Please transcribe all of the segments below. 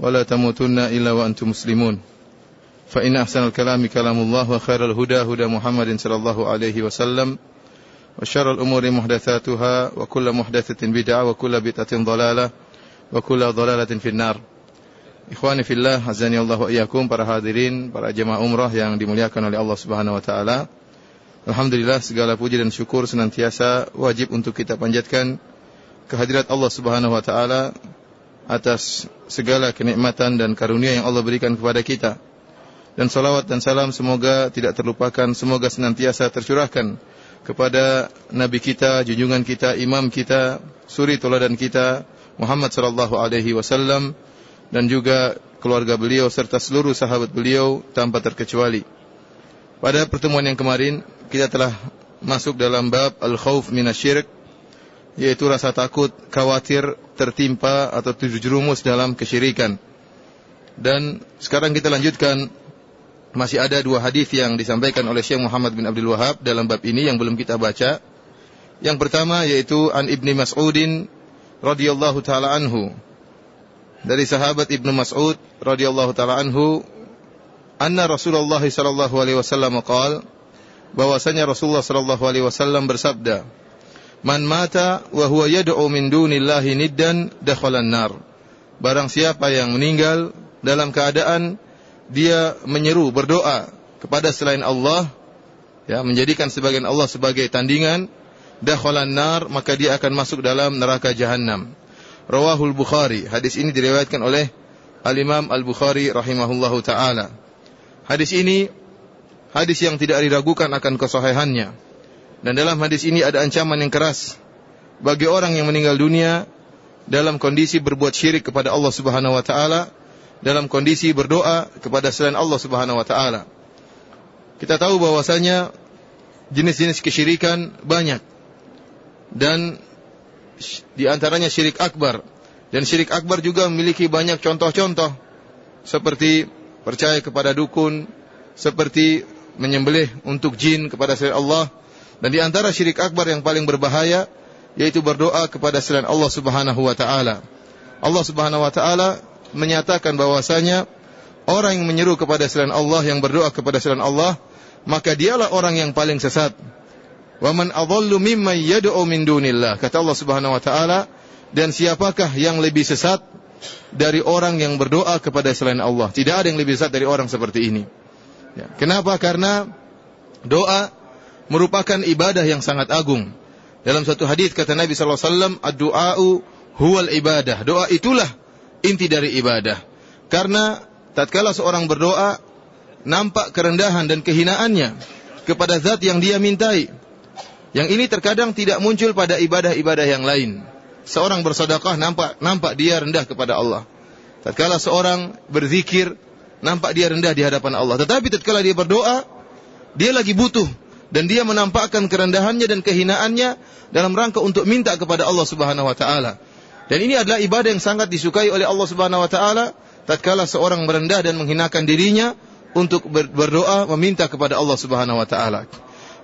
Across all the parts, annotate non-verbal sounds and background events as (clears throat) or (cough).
ولا تموتن إلا وأنتم مسلمون فإن أحسن الكلام كلام الله وخير الهدى هدى محمد صلى الله عليه وسلم وشر الأمور محدثاتها وكل محدثة بدعة وكل بدعة ضلالة وكل ضلالة في النار Ikhwani fillah, azani Allah wa iyyakum para hadirin, para jemaah umrah yang dimuliakan oleh Allah Subhanahu wa taala. Alhamdulillah segala puji dan syukur senantiasa wajib untuk kita panjatkan kehadirat Allah Subhanahu wa taala atas segala kenikmatan dan karunia yang Allah berikan kepada kita. Dan salawat dan salam semoga tidak terlupakan, semoga senantiasa tercurahkan kepada Nabi kita, junjungan kita, imam kita, suri toladan kita, Muhammad sallallahu alaihi wasallam dan juga keluarga beliau serta seluruh sahabat beliau tanpa terkecuali. Pada pertemuan yang kemarin kita telah masuk dalam bab al-khauf minasyirik yaitu rasa takut, khawatir tertimpa atau terjerumus dalam kesyirikan. Dan sekarang kita lanjutkan masih ada dua hadis yang disampaikan oleh Syekh Muhammad bin Abdul Wahab dalam bab ini yang belum kita baca. Yang pertama yaitu an Ibni Mas'udin radhiyallahu taala anhu. Dari sahabat Ibnu Mas'ud radhiyallahu taala anhu, anna Rasulullah sallallahu alaihi wasallam qaal bahwasanya Rasulullah sallallahu alaihi wasallam bersabda, Man mata wa huwa yad'u min dunillahi niddan dakhalan nar. Barang siapa yang meninggal dalam keadaan dia menyeru berdoa kepada selain Allah ya menjadikan sebagian Allah sebagai tandingan dakhalan nar maka dia akan masuk dalam neraka jahanam. Rawahul Bukhari. Hadis ini diriwayatkan oleh Al-Imam Al-Bukhari rahimahullahu taala. Hadis ini hadis yang tidak diragukan akan kesahihannya. Dan dalam hadis ini ada ancaman yang keras bagi orang yang meninggal dunia dalam kondisi berbuat syirik kepada Allah Subhanahu wa taala, dalam kondisi berdoa kepada selain Allah Subhanahu wa taala. Kita tahu bahwasanya jenis-jenis kesyirikan banyak. Dan di antaranya syirik akbar. Dan syirik akbar juga memiliki banyak contoh-contoh seperti percaya kepada dukun, seperti menyembelih untuk jin kepada selain Allah, dan di antara syirik akbar yang paling berbahaya yaitu berdoa kepada selain Allah Subhanahu wa taala. Allah Subhanahu wa taala menyatakan bahwasanya orang yang menyeru kepada selain Allah yang berdoa kepada selain Allah maka dialah orang yang paling sesat. Wa man adhallu mimman yad'u min dunillah. Kata Allah Subhanahu wa taala, dan siapakah yang lebih sesat dari orang yang berdoa kepada selain Allah? Tidak ada yang lebih sesat dari orang seperti ini. Ya. Kenapa? Karena doa merupakan ibadah yang sangat agung. Dalam satu hadis kata Nabi sallallahu alaihi wasallam, "Ad-du'a'u huwal ibadah." Doa itulah inti dari ibadah. Karena tatkala seorang berdoa nampak kerendahan dan kehinaannya kepada zat yang dia mintai. Yang ini terkadang tidak muncul pada ibadah-ibadah yang lain. Seorang bersedekah nampak nampak dia rendah kepada Allah. Tatkala seorang berzikir nampak dia rendah di hadapan Allah. Tetapi tatkala dia berdoa, dia lagi butuh dan dia menampakkan kerendahannya dan kehinaannya dalam rangka untuk minta kepada Allah Subhanahu wa taala. Dan ini adalah ibadah yang sangat disukai oleh Allah Subhanahu wa taala tatkala seorang merendah dan menghinakan dirinya untuk berdoa meminta kepada Allah Subhanahu wa taala.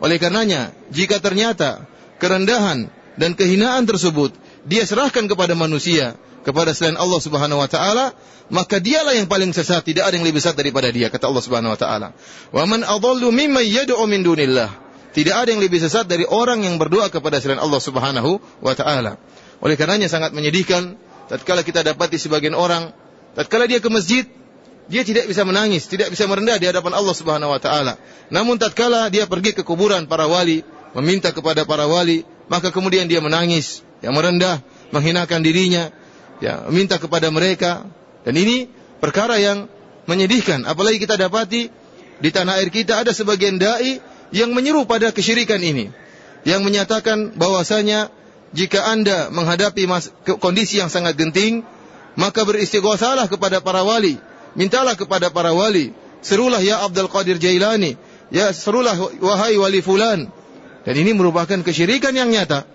Oleh karenanya, jika ternyata kerendahan dan kehinaan tersebut dia serahkan kepada manusia, kepada selain Allah Subhanahu wa taala, maka dialah yang paling sesat, tidak ada yang lebih sesat daripada dia kata Allah Subhanahu wa taala. Wa man adallu mimman yad'u min dunillah. Tidak ada yang lebih sesat dari orang yang berdoa kepada selain Allah Subhanahu wa taala. Oleh karenanya sangat menyedihkan tatkala kita dapati sebagian orang tatkala dia ke masjid dia tidak bisa menangis, tidak bisa merendah di hadapan Allah Subhanahu wa taala. Namun tatkala dia pergi ke kuburan para wali, meminta kepada para wali, maka kemudian dia menangis, yang merendah, menghinakan dirinya, ya, minta kepada mereka. Dan ini perkara yang menyedihkan. Apalagi kita dapati di tanah air kita ada sebagian dai yang menyeru pada kesyirikan ini. Yang menyatakan bahwasanya jika Anda menghadapi kondisi yang sangat genting, maka beristighosahlah kepada para wali mintalah kepada para wali. Serulah ya Abdul Qadir Jailani, ya serulah wahai wali fulan. Dan ini merupakan kesyirikan yang nyata.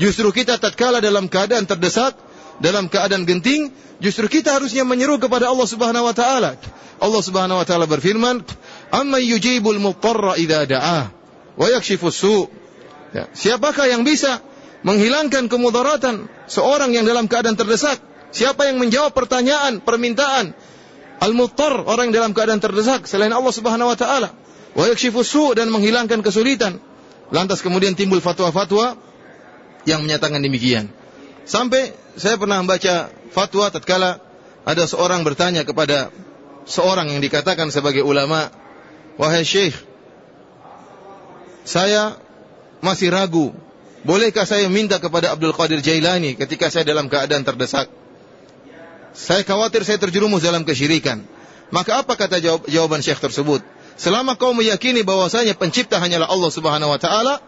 Justru kita tatkala dalam keadaan terdesak, dalam keadaan genting, justru kita harusnya menyeru kepada Allah Subhanahu wa taala. Allah Subhanahu wa taala berfirman, "Amma yujibul muqarra idza da'ah wa yakshifus su'." Ya, siapakah yang bisa menghilangkan kemudaratan seorang yang dalam keadaan terdesak? Siapa yang menjawab pertanyaan, permintaan al-muttar, orang yang dalam keadaan terdesak selain Allah Subhanahu wa taala? Wa yakshifus su' dan menghilangkan kesulitan. Lantas kemudian timbul fatwa-fatwa yang menyatakan demikian. Sampai saya pernah membaca fatwa tatkala ada seorang bertanya kepada seorang yang dikatakan sebagai ulama, "Wahai Syekh, saya masih ragu, bolehkah saya minta kepada Abdul Qadir Jailani ketika saya dalam keadaan terdesak? Saya khawatir saya terjerumus dalam kesyirikan." Maka apa kata jawab, jawaban Syekh tersebut? Selama kau meyakini bahwasanya pencipta hanyalah Allah Subhanahu wa taala,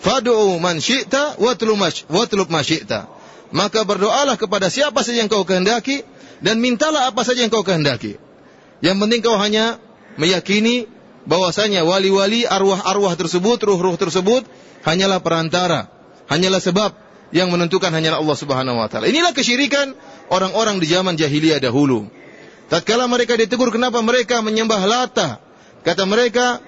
Fad'u man syi'ta watlub ma syi'ta. Maka berdoalah kepada siapa saja yang kau kehendaki dan mintalah apa saja yang kau kehendaki. Yang penting kau hanya meyakini bahwasanya wali-wali arwah-arwah tersebut, ruh-ruh tersebut hanyalah perantara, hanyalah sebab yang menentukan hanyalah Allah Subhanahu wa taala. Inilah kesyirikan orang-orang di zaman jahiliyah dahulu. Tatkala mereka ditegur kenapa mereka menyembah Lata, kata mereka,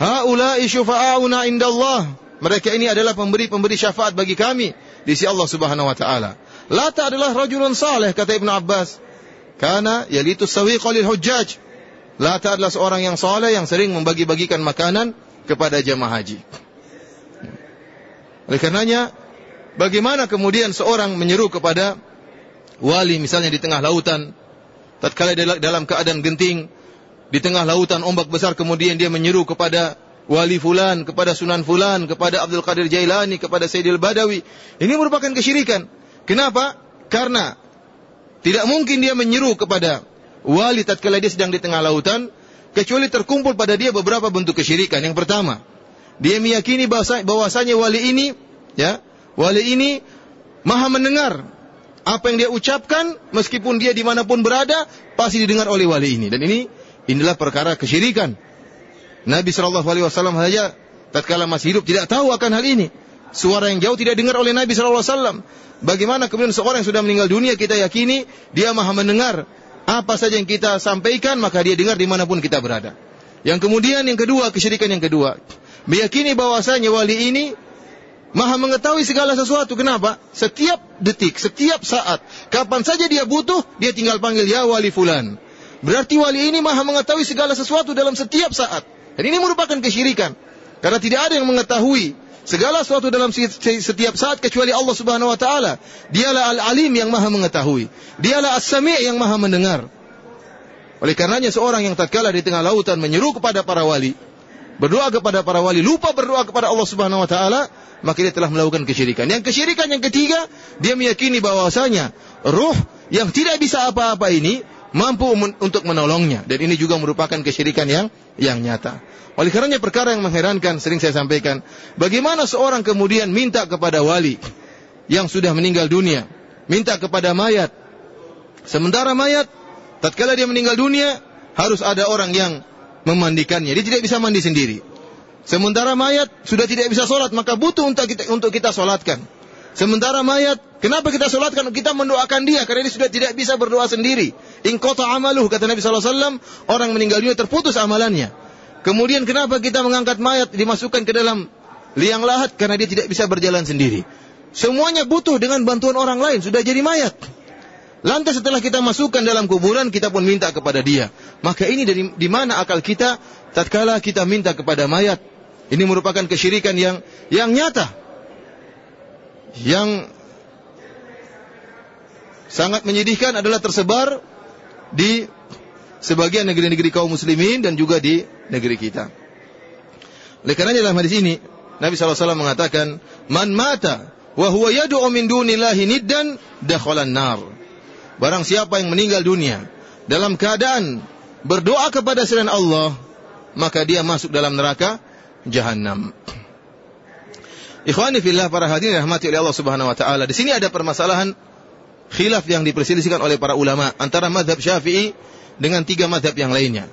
"Haula'i syufa'auna indallah." Mereka ini adalah pemberi-pemberi syafaat bagi kami di sisi Allah Subhanahu wa taala. Lata adalah rajulun saleh kata Ibnu Abbas. Karena yalitu sawiqa lil hujjaj. Lata adalah seorang yang saleh yang sering membagi-bagikan makanan kepada jemaah haji. Oleh karenanya, bagaimana kemudian seorang menyeru kepada wali misalnya di tengah lautan, tatkala dalam keadaan genting, di tengah lautan ombak besar kemudian dia menyeru kepada wali fulan, kepada Sunan fulan, kepada Abdul Qadir Jailani, kepada Sayyidil Badawi. Ini merupakan kesyirikan. Kenapa? Karena tidak mungkin dia menyeru kepada wali tatkala dia sedang di tengah lautan kecuali terkumpul pada dia beberapa bentuk kesyirikan. Yang pertama, dia meyakini bahwasanya wali ini ya, wali ini maha mendengar apa yang dia ucapkan meskipun dia di mana pun berada pasti didengar oleh wali ini dan ini inilah perkara kesyirikan Nabi Shallallahu Alaihi Wasallam saja tatkala masih hidup tidak tahu akan hal ini. Suara yang jauh tidak dengar oleh Nabi Shallallahu Alaihi Wasallam. Bagaimana kemudian seorang yang sudah meninggal dunia kita yakini dia maha mendengar apa saja yang kita sampaikan maka dia dengar di mana pun kita berada. Yang kemudian yang kedua kesyirikan yang kedua meyakini bahwasanya wali ini maha mengetahui segala sesuatu. Kenapa? Setiap detik, setiap saat, kapan saja dia butuh, dia tinggal panggil ya wali fulan. Berarti wali ini maha mengetahui segala sesuatu dalam setiap saat. Dan ini merupakan kesyirikan. Karena tidak ada yang mengetahui segala sesuatu dalam setiap saat kecuali Allah Subhanahu wa taala. Dialah Al-Alim yang Maha mengetahui. Dialah As-Sami' yang Maha mendengar. Oleh karenanya seorang yang tatkala di tengah lautan menyeru kepada para wali, berdoa kepada para wali, lupa berdoa kepada Allah Subhanahu wa taala, maka dia telah melakukan kesyirikan. Yang kesyirikan yang ketiga, dia meyakini bahwasanya ruh yang tidak bisa apa-apa ini mampu untuk menolongnya dan ini juga merupakan kesyirikan yang yang nyata. Oleh karenanya perkara yang mengherankan sering saya sampaikan, bagaimana seorang kemudian minta kepada wali yang sudah meninggal dunia, minta kepada mayat. Sementara mayat tatkala dia meninggal dunia harus ada orang yang memandikannya. Dia tidak bisa mandi sendiri. Sementara mayat sudah tidak bisa sholat, maka butuh untuk kita, untuk kita sholatkan. Sementara mayat, kenapa kita sholatkan? Kita mendoakan dia karena dia sudah tidak bisa berdoa sendiri. In kota amaluh kata Nabi SAW, orang meninggal dunia terputus amalannya. Kemudian kenapa kita mengangkat mayat dimasukkan ke dalam liang lahat karena dia tidak bisa berjalan sendiri. Semuanya butuh dengan bantuan orang lain sudah jadi mayat. Lantas setelah kita masukkan dalam kuburan kita pun minta kepada dia. Maka ini dari di mana akal kita tatkala kita minta kepada mayat. Ini merupakan kesyirikan yang yang nyata yang sangat menyedihkan adalah tersebar di sebagian negeri-negeri kaum muslimin dan juga di negeri kita. Oleh karena dalam hadis ini Nabi SAW mengatakan, "Man mata wa huwa yad'u min dunillahi niddan dakhalan nar." Barang siapa yang meninggal dunia dalam keadaan berdoa kepada selain Allah, maka dia masuk dalam neraka jahanam. Ikhwani fillah para hadirin rahmati oleh Allah Subhanahu wa taala. Di sini ada permasalahan khilaf yang diperselisihkan oleh para ulama antara madhab Syafi'i dengan tiga madhab yang lainnya.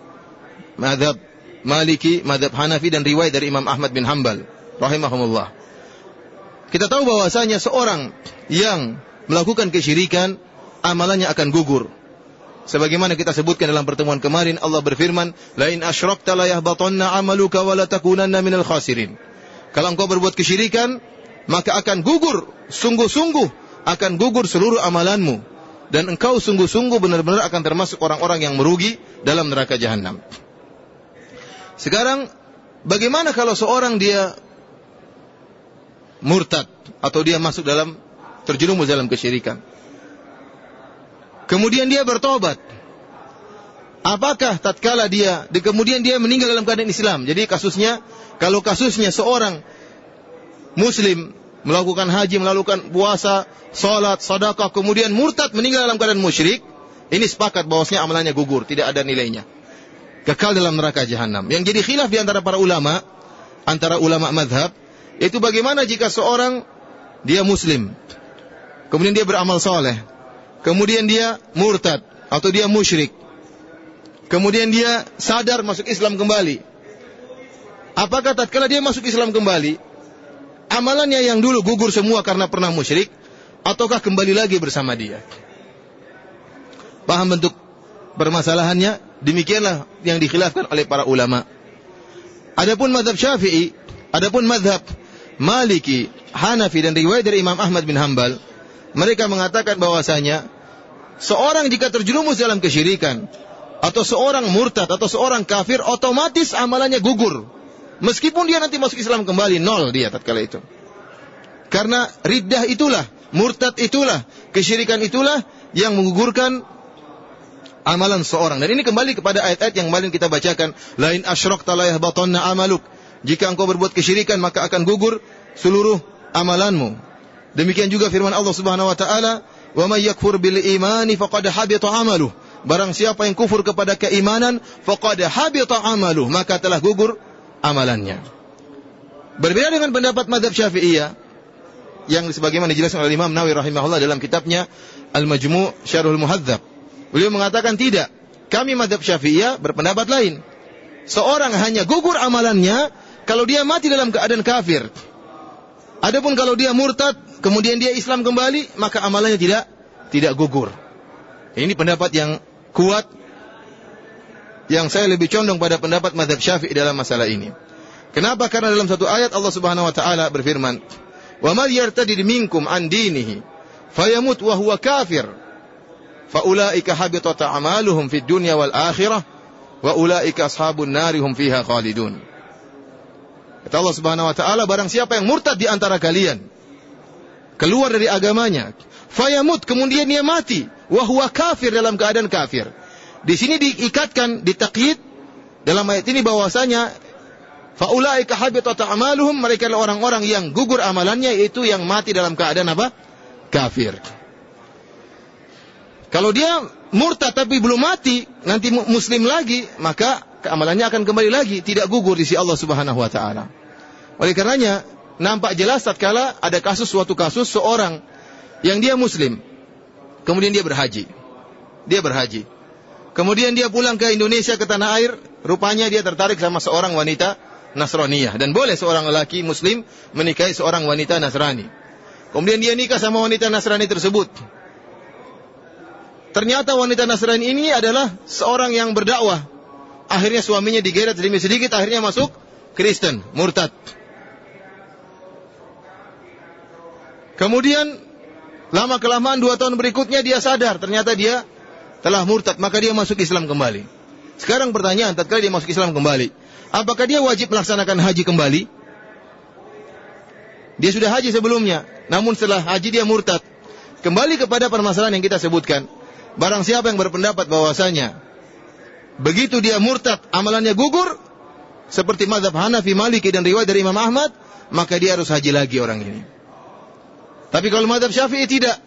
Madhab Maliki, madhab Hanafi dan riwayat dari Imam Ahmad bin Hambal rahimahumullah. Kita tahu bahwasanya seorang yang melakukan kesyirikan amalannya akan gugur. Sebagaimana kita sebutkan dalam pertemuan kemarin Allah berfirman, "Lain asyrakta la yahbatanna 'amaluka wa la takunanna minal khasirin." Kalau engkau berbuat kesyirikan, maka akan gugur sungguh-sungguh akan gugur seluruh amalanmu dan engkau sungguh-sungguh benar-benar akan termasuk orang-orang yang merugi dalam neraka jahanam. Sekarang bagaimana kalau seorang dia murtad atau dia masuk dalam terjerumus dalam kesyirikan? Kemudian dia bertobat. Apakah tatkala dia kemudian dia meninggal dalam keadaan Islam? Jadi kasusnya kalau kasusnya seorang muslim melakukan haji, melakukan puasa, salat, sedekah, kemudian murtad meninggal dalam keadaan musyrik, ini sepakat bahwasanya amalannya gugur, tidak ada nilainya. Kekal dalam neraka jahanam. Yang jadi khilaf di antara para ulama, antara ulama madhab, itu bagaimana jika seorang dia muslim, kemudian dia beramal soleh, kemudian dia murtad atau dia musyrik, kemudian dia sadar masuk Islam kembali. Apakah tatkala dia masuk Islam kembali, amalannya yang dulu gugur semua karena pernah musyrik ataukah kembali lagi bersama dia? Paham bentuk permasalahannya? Demikianlah yang dikhilafkan oleh para ulama. Adapun madhab Syafi'i, adapun madhab Maliki, Hanafi dan riwayat dari Imam Ahmad bin Hambal, mereka mengatakan bahwasanya seorang jika terjerumus dalam kesyirikan atau seorang murtad atau seorang kafir otomatis amalannya gugur Meskipun dia nanti masuk Islam kembali, nol dia tatkala itu. Karena riddah itulah, murtad itulah, kesyirikan itulah yang menggugurkan amalan seorang. Dan ini kembali kepada ayat-ayat yang kemarin kita bacakan. Lain asyrok talayah batonna amaluk. Jika engkau berbuat kesyirikan, maka akan gugur seluruh amalanmu. Demikian juga firman Allah Subhanahu wa taala, "Wa may yakfur bil imani faqad habita amaluh." Barang siapa yang kufur kepada keimanan, faqad habita amaluh, maka telah gugur amalannya. Berbeda dengan pendapat madhab syafi'iyah, yang sebagaimana dijelaskan oleh Imam Nawawi rahimahullah dalam kitabnya Al-Majmu' Syarhul Muhadzab. Beliau mengatakan tidak. Kami madhab syafi'iyah berpendapat lain. Seorang hanya gugur amalannya kalau dia mati dalam keadaan kafir. Adapun kalau dia murtad, kemudian dia Islam kembali, maka amalannya tidak tidak gugur. Ini pendapat yang kuat yang saya lebih condong pada pendapat mazhab Syafi'i dalam masalah ini. Kenapa? Karena dalam satu ayat Allah Subhanahu wa taala berfirman, "Wa may yartadid minkum an dinihi fayamut wa kafir, fa ulaika habitat a'maluhum fid dunya wal akhirah wa ulaika ashabun narihum fiha khalidun." Kata Allah Subhanahu wa taala, barang siapa yang murtad di antara kalian keluar dari agamanya fayamut kemudian dia mati, wa kafir dalam keadaan kafir. Di sini diikatkan, ditakyid dalam ayat ini bahwasanya faulaika habitat a'maluhum mereka adalah orang-orang yang gugur amalannya yaitu yang mati dalam keadaan apa? kafir. Kalau dia murtad tapi belum mati, nanti muslim lagi, maka amalannya akan kembali lagi, tidak gugur di sisi Allah Subhanahu wa taala. Oleh karenanya, nampak jelas tatkala ada kasus suatu kasus seorang yang dia muslim, kemudian dia berhaji. Dia berhaji. Kemudian dia pulang ke Indonesia ke tanah air, rupanya dia tertarik sama seorang wanita Nasraniyah dan boleh seorang lelaki muslim menikahi seorang wanita Nasrani. Kemudian dia nikah sama wanita Nasrani tersebut. Ternyata wanita Nasrani ini adalah seorang yang berdakwah. Akhirnya suaminya digeret sedikit sedikit, akhirnya masuk Kristen, murtad. Kemudian lama kelamaan dua tahun berikutnya dia sadar, ternyata dia telah murtad, maka dia masuk Islam kembali. Sekarang pertanyaan, tatkala dia masuk Islam kembali, apakah dia wajib melaksanakan haji kembali? Dia sudah haji sebelumnya, namun setelah haji dia murtad. Kembali kepada permasalahan yang kita sebutkan. Barang siapa yang berpendapat bahwasanya begitu dia murtad, amalannya gugur, seperti mazhab Hanafi, Maliki dan riwayat dari Imam Ahmad, maka dia harus haji lagi orang ini. Tapi kalau mazhab Syafi'i tidak,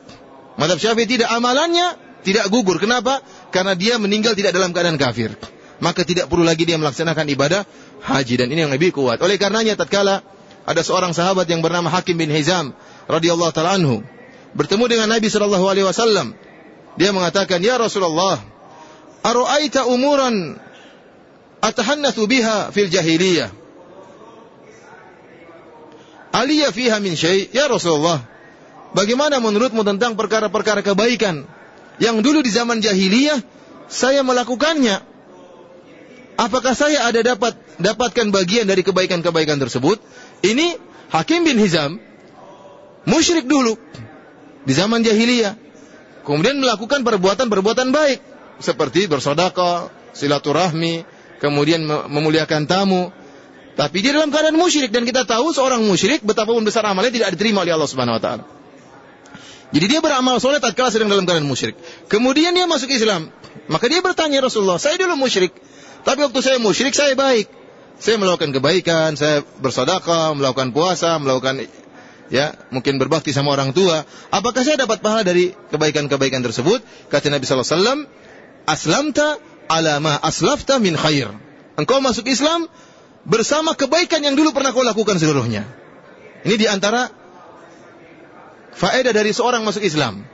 mazhab Syafi'i tidak amalannya tidak gugur. Kenapa? Karena dia meninggal tidak dalam keadaan kafir. Maka tidak perlu lagi dia melaksanakan ibadah haji dan ini yang lebih kuat. Oleh karenanya tatkala ada seorang sahabat yang bernama Hakim bin Hizam radhiyallahu taala anhu, bertemu dengan Nabi sallallahu alaihi wasallam. Dia mengatakan, "Ya Rasulullah, ara'aita umuran atahannatsu biha fil jahiliyah?" Aliyah fiha min syai? Ya Rasulullah, bagaimana menurutmu tentang perkara-perkara kebaikan yang dulu di zaman jahiliyah saya melakukannya? Apakah saya ada dapat dapatkan bagian dari kebaikan-kebaikan tersebut? Ini Hakim bin Hizam musyrik dulu di zaman jahiliyah. Kemudian melakukan perbuatan-perbuatan baik seperti bersedekah, silaturahmi, kemudian memuliakan tamu. Tapi dia dalam keadaan musyrik dan kita tahu seorang musyrik betapapun besar amalnya tidak diterima oleh Allah Subhanahu wa taala. Jadi dia beramal soleh tatkala sedang dalam keadaan musyrik. Kemudian dia masuk Islam. Maka dia bertanya Rasulullah, saya dulu musyrik. Tapi waktu saya musyrik saya baik. Saya melakukan kebaikan, saya bersedekah, melakukan puasa, melakukan ya mungkin berbakti sama orang tua, apakah saya dapat pahala dari kebaikan-kebaikan tersebut? Kata Nabi wasallam, "Aslamta ala ma aslafta min khair." Engkau masuk Islam bersama kebaikan yang dulu pernah kau lakukan seluruhnya. Ini di antara faedah dari seorang masuk Islam.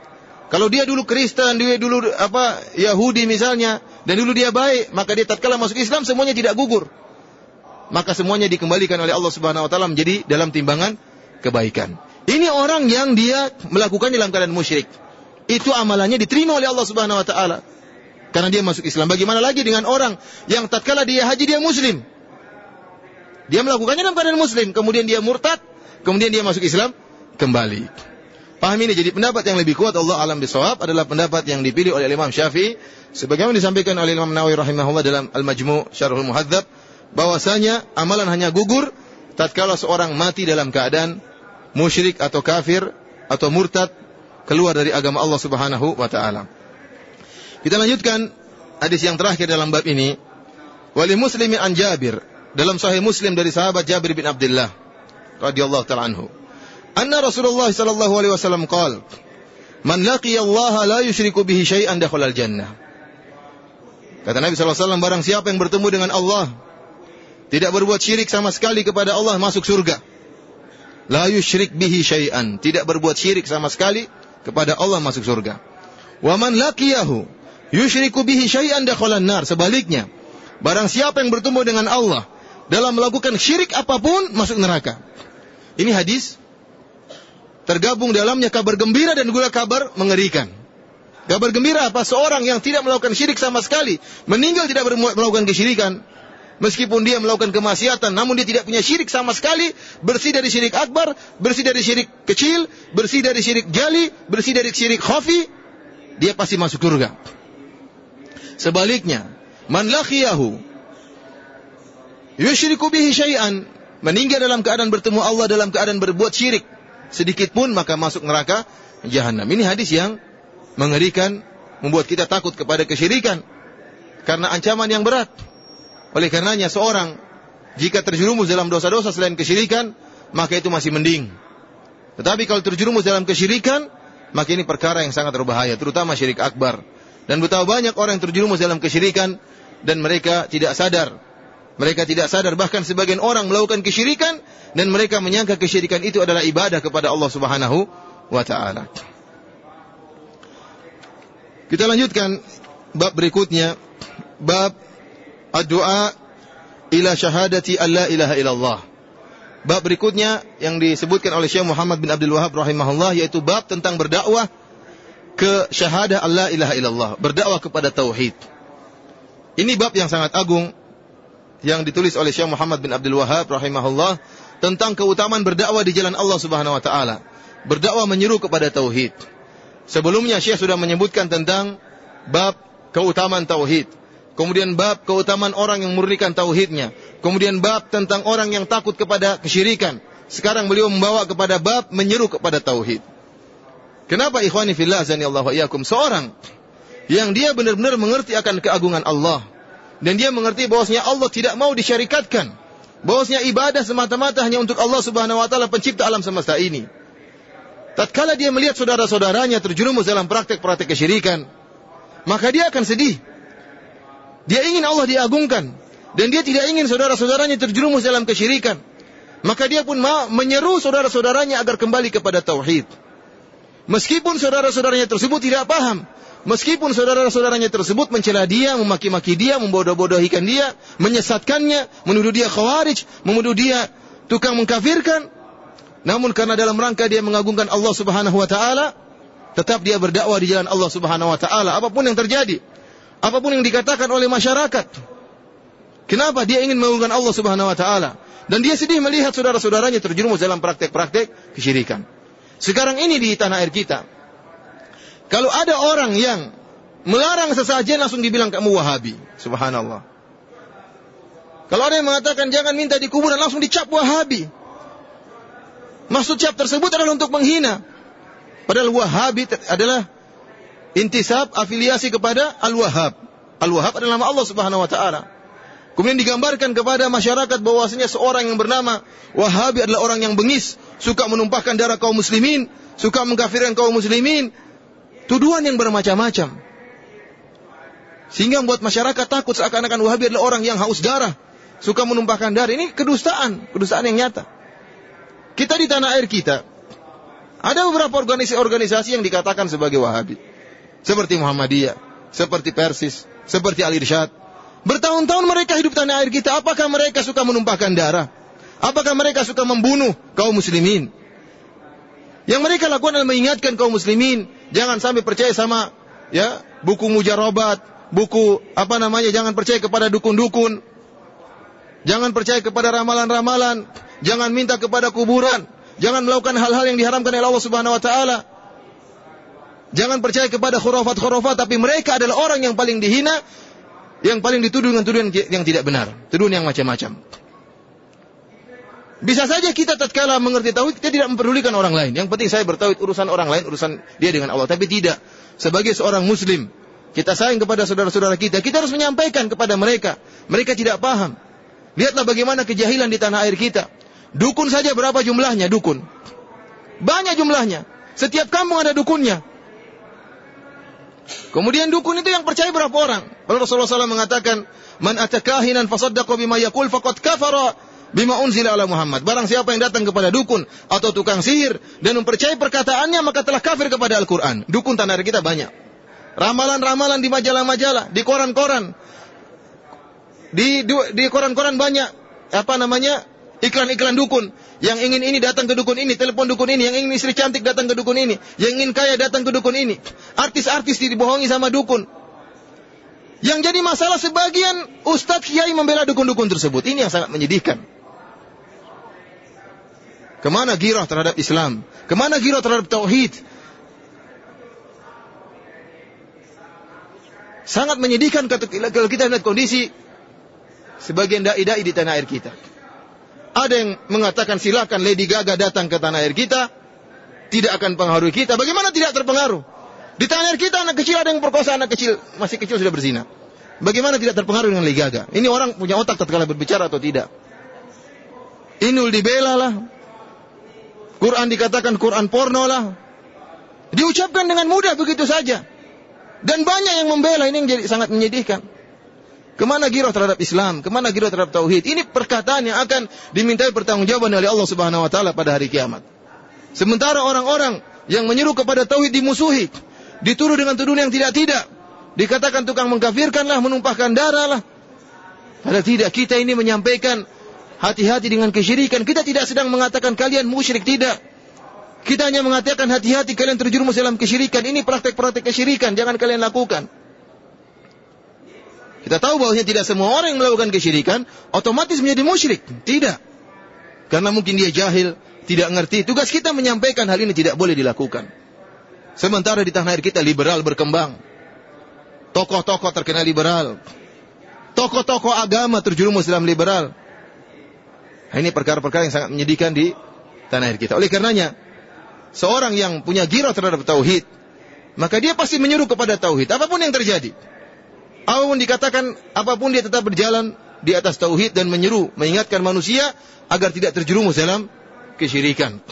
Kalau dia dulu Kristen, dia dulu apa Yahudi misalnya, dan dulu dia baik, maka dia tatkala masuk Islam semuanya tidak gugur. Maka semuanya dikembalikan oleh Allah Subhanahu wa taala menjadi dalam timbangan kebaikan. Ini orang yang dia melakukan dalam keadaan musyrik. Itu amalannya diterima oleh Allah Subhanahu wa taala. Karena dia masuk Islam. Bagaimana lagi dengan orang yang tatkala dia haji dia muslim? Dia melakukannya dalam keadaan muslim, kemudian dia murtad, kemudian dia masuk Islam kembali. Paham ini jadi pendapat yang lebih kuat Allah alam bisawab adalah pendapat yang dipilih oleh Imam Syafi'i sebagaimana disampaikan oleh Imam Nawawi rahimahullah dalam Al-Majmu' Syarhul Muhadzab bahwasanya amalan hanya gugur tatkala seorang mati dalam keadaan musyrik atau kafir atau murtad keluar dari agama Allah Subhanahu wa taala. Kita lanjutkan hadis yang terakhir dalam bab ini. Wali muslimin an Jabir dalam sahih Muslim dari sahabat Jabir bin Abdullah radhiyallahu taala anhu. Anna Rasulullah sallallahu alaihi wasallam qala Man laqiya Allah la yusyriku bihi syai'an dakhala al-jannah. Kata Nabi sallallahu alaihi wasallam barang siapa yang bertemu dengan Allah tidak berbuat syirik sama sekali kepada Allah masuk surga. La yusyrik bihi syai'an. Tidak berbuat syirik sama sekali kepada Allah masuk surga. Wa man laqiyahu yusyriku bihi syai'an dakhalan nar. Sebaliknya, barang siapa yang bertemu dengan Allah dalam melakukan syirik apa pun masuk neraka. Ini hadis tergabung dalamnya kabar gembira dan juga kabar mengerikan. Kabar gembira apa? Seorang yang tidak melakukan syirik sama sekali, meninggal tidak melakukan kesyirikan, meskipun dia melakukan kemaksiatan, namun dia tidak punya syirik sama sekali, bersih dari syirik akbar, bersih dari syirik kecil, bersih dari syirik jali, bersih dari syirik khafi, dia pasti masuk surga. Sebaliknya, man lakhiyahu yusyriku bihi syai'an, meninggal dalam keadaan bertemu Allah dalam keadaan berbuat syirik sedikit pun maka masuk neraka jahanam. Ini hadis yang mengerikan, membuat kita takut kepada kesyirikan karena ancaman yang berat. Oleh karenanya seorang jika terjerumus dalam dosa-dosa selain kesyirikan, maka itu masih mending. Tetapi kalau terjerumus dalam kesyirikan, maka ini perkara yang sangat berbahaya, terutama syirik akbar. Dan betapa banyak orang yang terjerumus dalam kesyirikan dan mereka tidak sadar. Mereka tidak sadar bahkan sebagian orang melakukan kesyirikan dan mereka menyangka kesyirikan itu adalah ibadah kepada Allah Subhanahu wa taala. Kita lanjutkan bab berikutnya, bab Ad-doa ila syahadati an la ilaha illallah. Bab berikutnya yang disebutkan oleh Syekh Muhammad bin Abdul Wahab rahimahullah yaitu bab tentang berdakwah ke syahadah Allah ilaha illallah, berdakwah kepada tauhid. Ini bab yang sangat agung yang ditulis oleh Syekh Muhammad bin Abdul Wahab rahimahullah tentang keutamaan berdakwah di jalan Allah Subhanahu wa taala. Berdakwah menyeru kepada tauhid. Sebelumnya Syekh sudah menyebutkan tentang bab keutamaan tauhid. Kemudian bab keutamaan orang yang murnikan tauhidnya. Kemudian bab tentang orang yang takut kepada kesyirikan. Sekarang beliau membawa kepada bab menyeru kepada tauhid. Kenapa ikhwani fillah azani Allah wa iyakum seorang yang dia benar-benar mengerti akan keagungan Allah dan dia mengerti bahwasanya Allah tidak mau disyarikatkan. Bahwasanya ibadah semata-mata hanya untuk Allah Subhanahu wa taala pencipta alam semesta ini. Tatkala dia melihat saudara-saudaranya terjerumus dalam praktek-praktek kesyirikan, maka dia akan sedih dia ingin Allah diagungkan. Dan dia tidak ingin saudara-saudaranya terjerumus dalam kesyirikan. Maka dia pun menyeru saudara-saudaranya agar kembali kepada tauhid. Meskipun saudara-saudaranya tersebut tidak paham, meskipun saudara-saudaranya tersebut mencela dia, memaki-maki dia, membodoh-bodohikan dia, menyesatkannya, menuduh dia khawarij, menuduh dia tukang mengkafirkan, namun karena dalam rangka dia mengagungkan Allah Subhanahu wa taala, tetap dia berdakwah di jalan Allah Subhanahu wa taala apa pun yang terjadi, apa pun yang dikatakan oleh masyarakat. Kenapa dia ingin mengagungkan Allah Subhanahu wa taala? Dan dia sedih melihat saudara-saudaranya terjerumus dalam praktek-praktek kesyirikan. Sekarang ini di tanah air kita, kalau ada orang yang melarang sesajen langsung dibilang kamu Wahabi. Subhanallah. Kalau ada yang mengatakan jangan minta di kuburan langsung dicap Wahabi. Maksud cap tersebut adalah untuk menghina. Padahal Wahabi adalah intisab afiliasi kepada Al-Wahhab. Al-Wahhab adalah nama Allah Subhanahu wa taala. Kemudian digambarkan kepada masyarakat bahwasanya seorang yang bernama Wahabi adalah orang yang bengis, suka menumpahkan darah kaum muslimin, suka mengkafirkan kaum muslimin. Tuduhan yang bermacam-macam. Sehingga membuat masyarakat takut seakan-akan Wahabi adalah orang yang haus darah, suka menumpahkan darah. Ini kedustaan, kedustaan yang nyata. Kita di tanah air kita, ada beberapa organisasi-organisasi yang dikatakan sebagai Wahabi. Seperti Muhammadiyah, seperti Persis, seperti Al-Irsyad. Bertahun-tahun mereka hidup tanah air kita, apakah mereka suka menumpahkan darah? Apakah mereka suka membunuh kaum muslimin? Yang mereka lakukan adalah mengingatkan kaum muslimin, jangan sampai percaya sama ya buku mujarobat, buku apa namanya, jangan percaya kepada dukun-dukun. Jangan percaya kepada ramalan-ramalan, jangan minta kepada kuburan, jangan melakukan hal-hal yang diharamkan oleh Allah Subhanahu wa taala. Jangan percaya kepada khurafat-khurafat, tapi mereka adalah orang yang paling dihina, yang paling dituduh dengan tuduhan yang tidak benar, tuduhan yang macam-macam. Bisa saja kita tatkala mengerti tauhid kita tidak memperdulikan orang lain. Yang penting saya bertauhid urusan orang lain, urusan dia dengan Allah. Tapi tidak. Sebagai seorang muslim, kita sayang kepada saudara-saudara kita, kita harus menyampaikan kepada mereka. Mereka tidak paham. Lihatlah bagaimana kejahilan di tanah air kita. Dukun saja berapa jumlahnya dukun? Banyak jumlahnya. Setiap kampung ada dukunnya. Kemudian dukun itu yang percaya berapa orang? Rasulullah SAW mengatakan, "Man atakahinan fasaddaqa bima yaqul faqad kafara bima unzila ala Muhammad. Barang siapa yang datang kepada dukun atau tukang sihir dan mempercayai perkataannya maka telah kafir kepada Al-Qur'an. Dukun tanah kita banyak. Ramalan-ramalan di majalah-majalah, di koran-koran. Di di koran-koran banyak apa namanya? iklan-iklan dukun. Yang ingin ini datang ke dukun ini, telepon dukun ini, yang ingin istri cantik datang ke dukun ini, yang ingin kaya datang ke dukun ini. Artis-artis dibohongi sama dukun. Yang jadi masalah sebagian ustadz kiai membela dukun-dukun tersebut. Ini yang sangat menyedihkan. Ke mana girah terhadap Islam? Ke mana girah terhadap Tauhid? Sangat menyedihkan kalau kita lihat kondisi sebagian dai-dai di tanah air kita. Ada yang mengatakan silakan Lady Gaga datang ke tanah air kita, tidak akan pengaruhi kita. Bagaimana tidak terpengaruh? Di tanah air kita anak kecil ada yang perkosa anak kecil, masih kecil sudah berzina. Bagaimana tidak terpengaruh dengan Lady Gaga? Ini orang punya otak tatkala berbicara atau tidak? Inul dibela lah, Quran dikatakan Quran porno lah. Diucapkan dengan mudah begitu saja. Dan banyak yang membela ini yang jadi sangat menyedihkan. Ke mana girah terhadap Islam? Ke mana girah terhadap Tauhid? Ini perkataan yang akan dimintai pertanggungjawaban oleh Allah Subhanahu Wa Taala pada hari kiamat. Sementara orang-orang yang menyeru kepada Tauhid dimusuhi, dituduh dengan tuduhan yang tidak-tidak, dikatakan tukang mengkafirkanlah, menumpahkan darah lah. Padahal tidak, kita ini menyampaikan hati-hati dengan kesyirikan. Kita tidak sedang mengatakan kalian musyrik, tidak. Kita hanya mengatakan hati-hati kalian terjerumus dalam kesyirikan. Ini praktek-praktek kesyirikan, jangan kalian lakukan. Kita tahu bahwasanya tidak semua orang yang melakukan kesyirikan otomatis menjadi musyrik. Tidak. Karena mungkin dia jahil, tidak ngerti. Tugas kita menyampaikan hal ini tidak boleh dilakukan. Sementara di tanah air kita liberal berkembang. Tokoh-tokoh terkenal liberal. Tokoh-tokoh agama terjerumus dalam liberal. Nah, ini perkara-perkara yang sangat menyedihkan di tanah air kita. Oleh karenanya, seorang yang punya girah terhadap tauhid, maka dia pasti menyuruh kepada tauhid, apa pun yang terjadi. Apa pun dikatakan, apa pun dia tetap berjalan di atas tauhid dan menyeru, mengingatkan manusia agar tidak terjerumus dalam kesyirikan.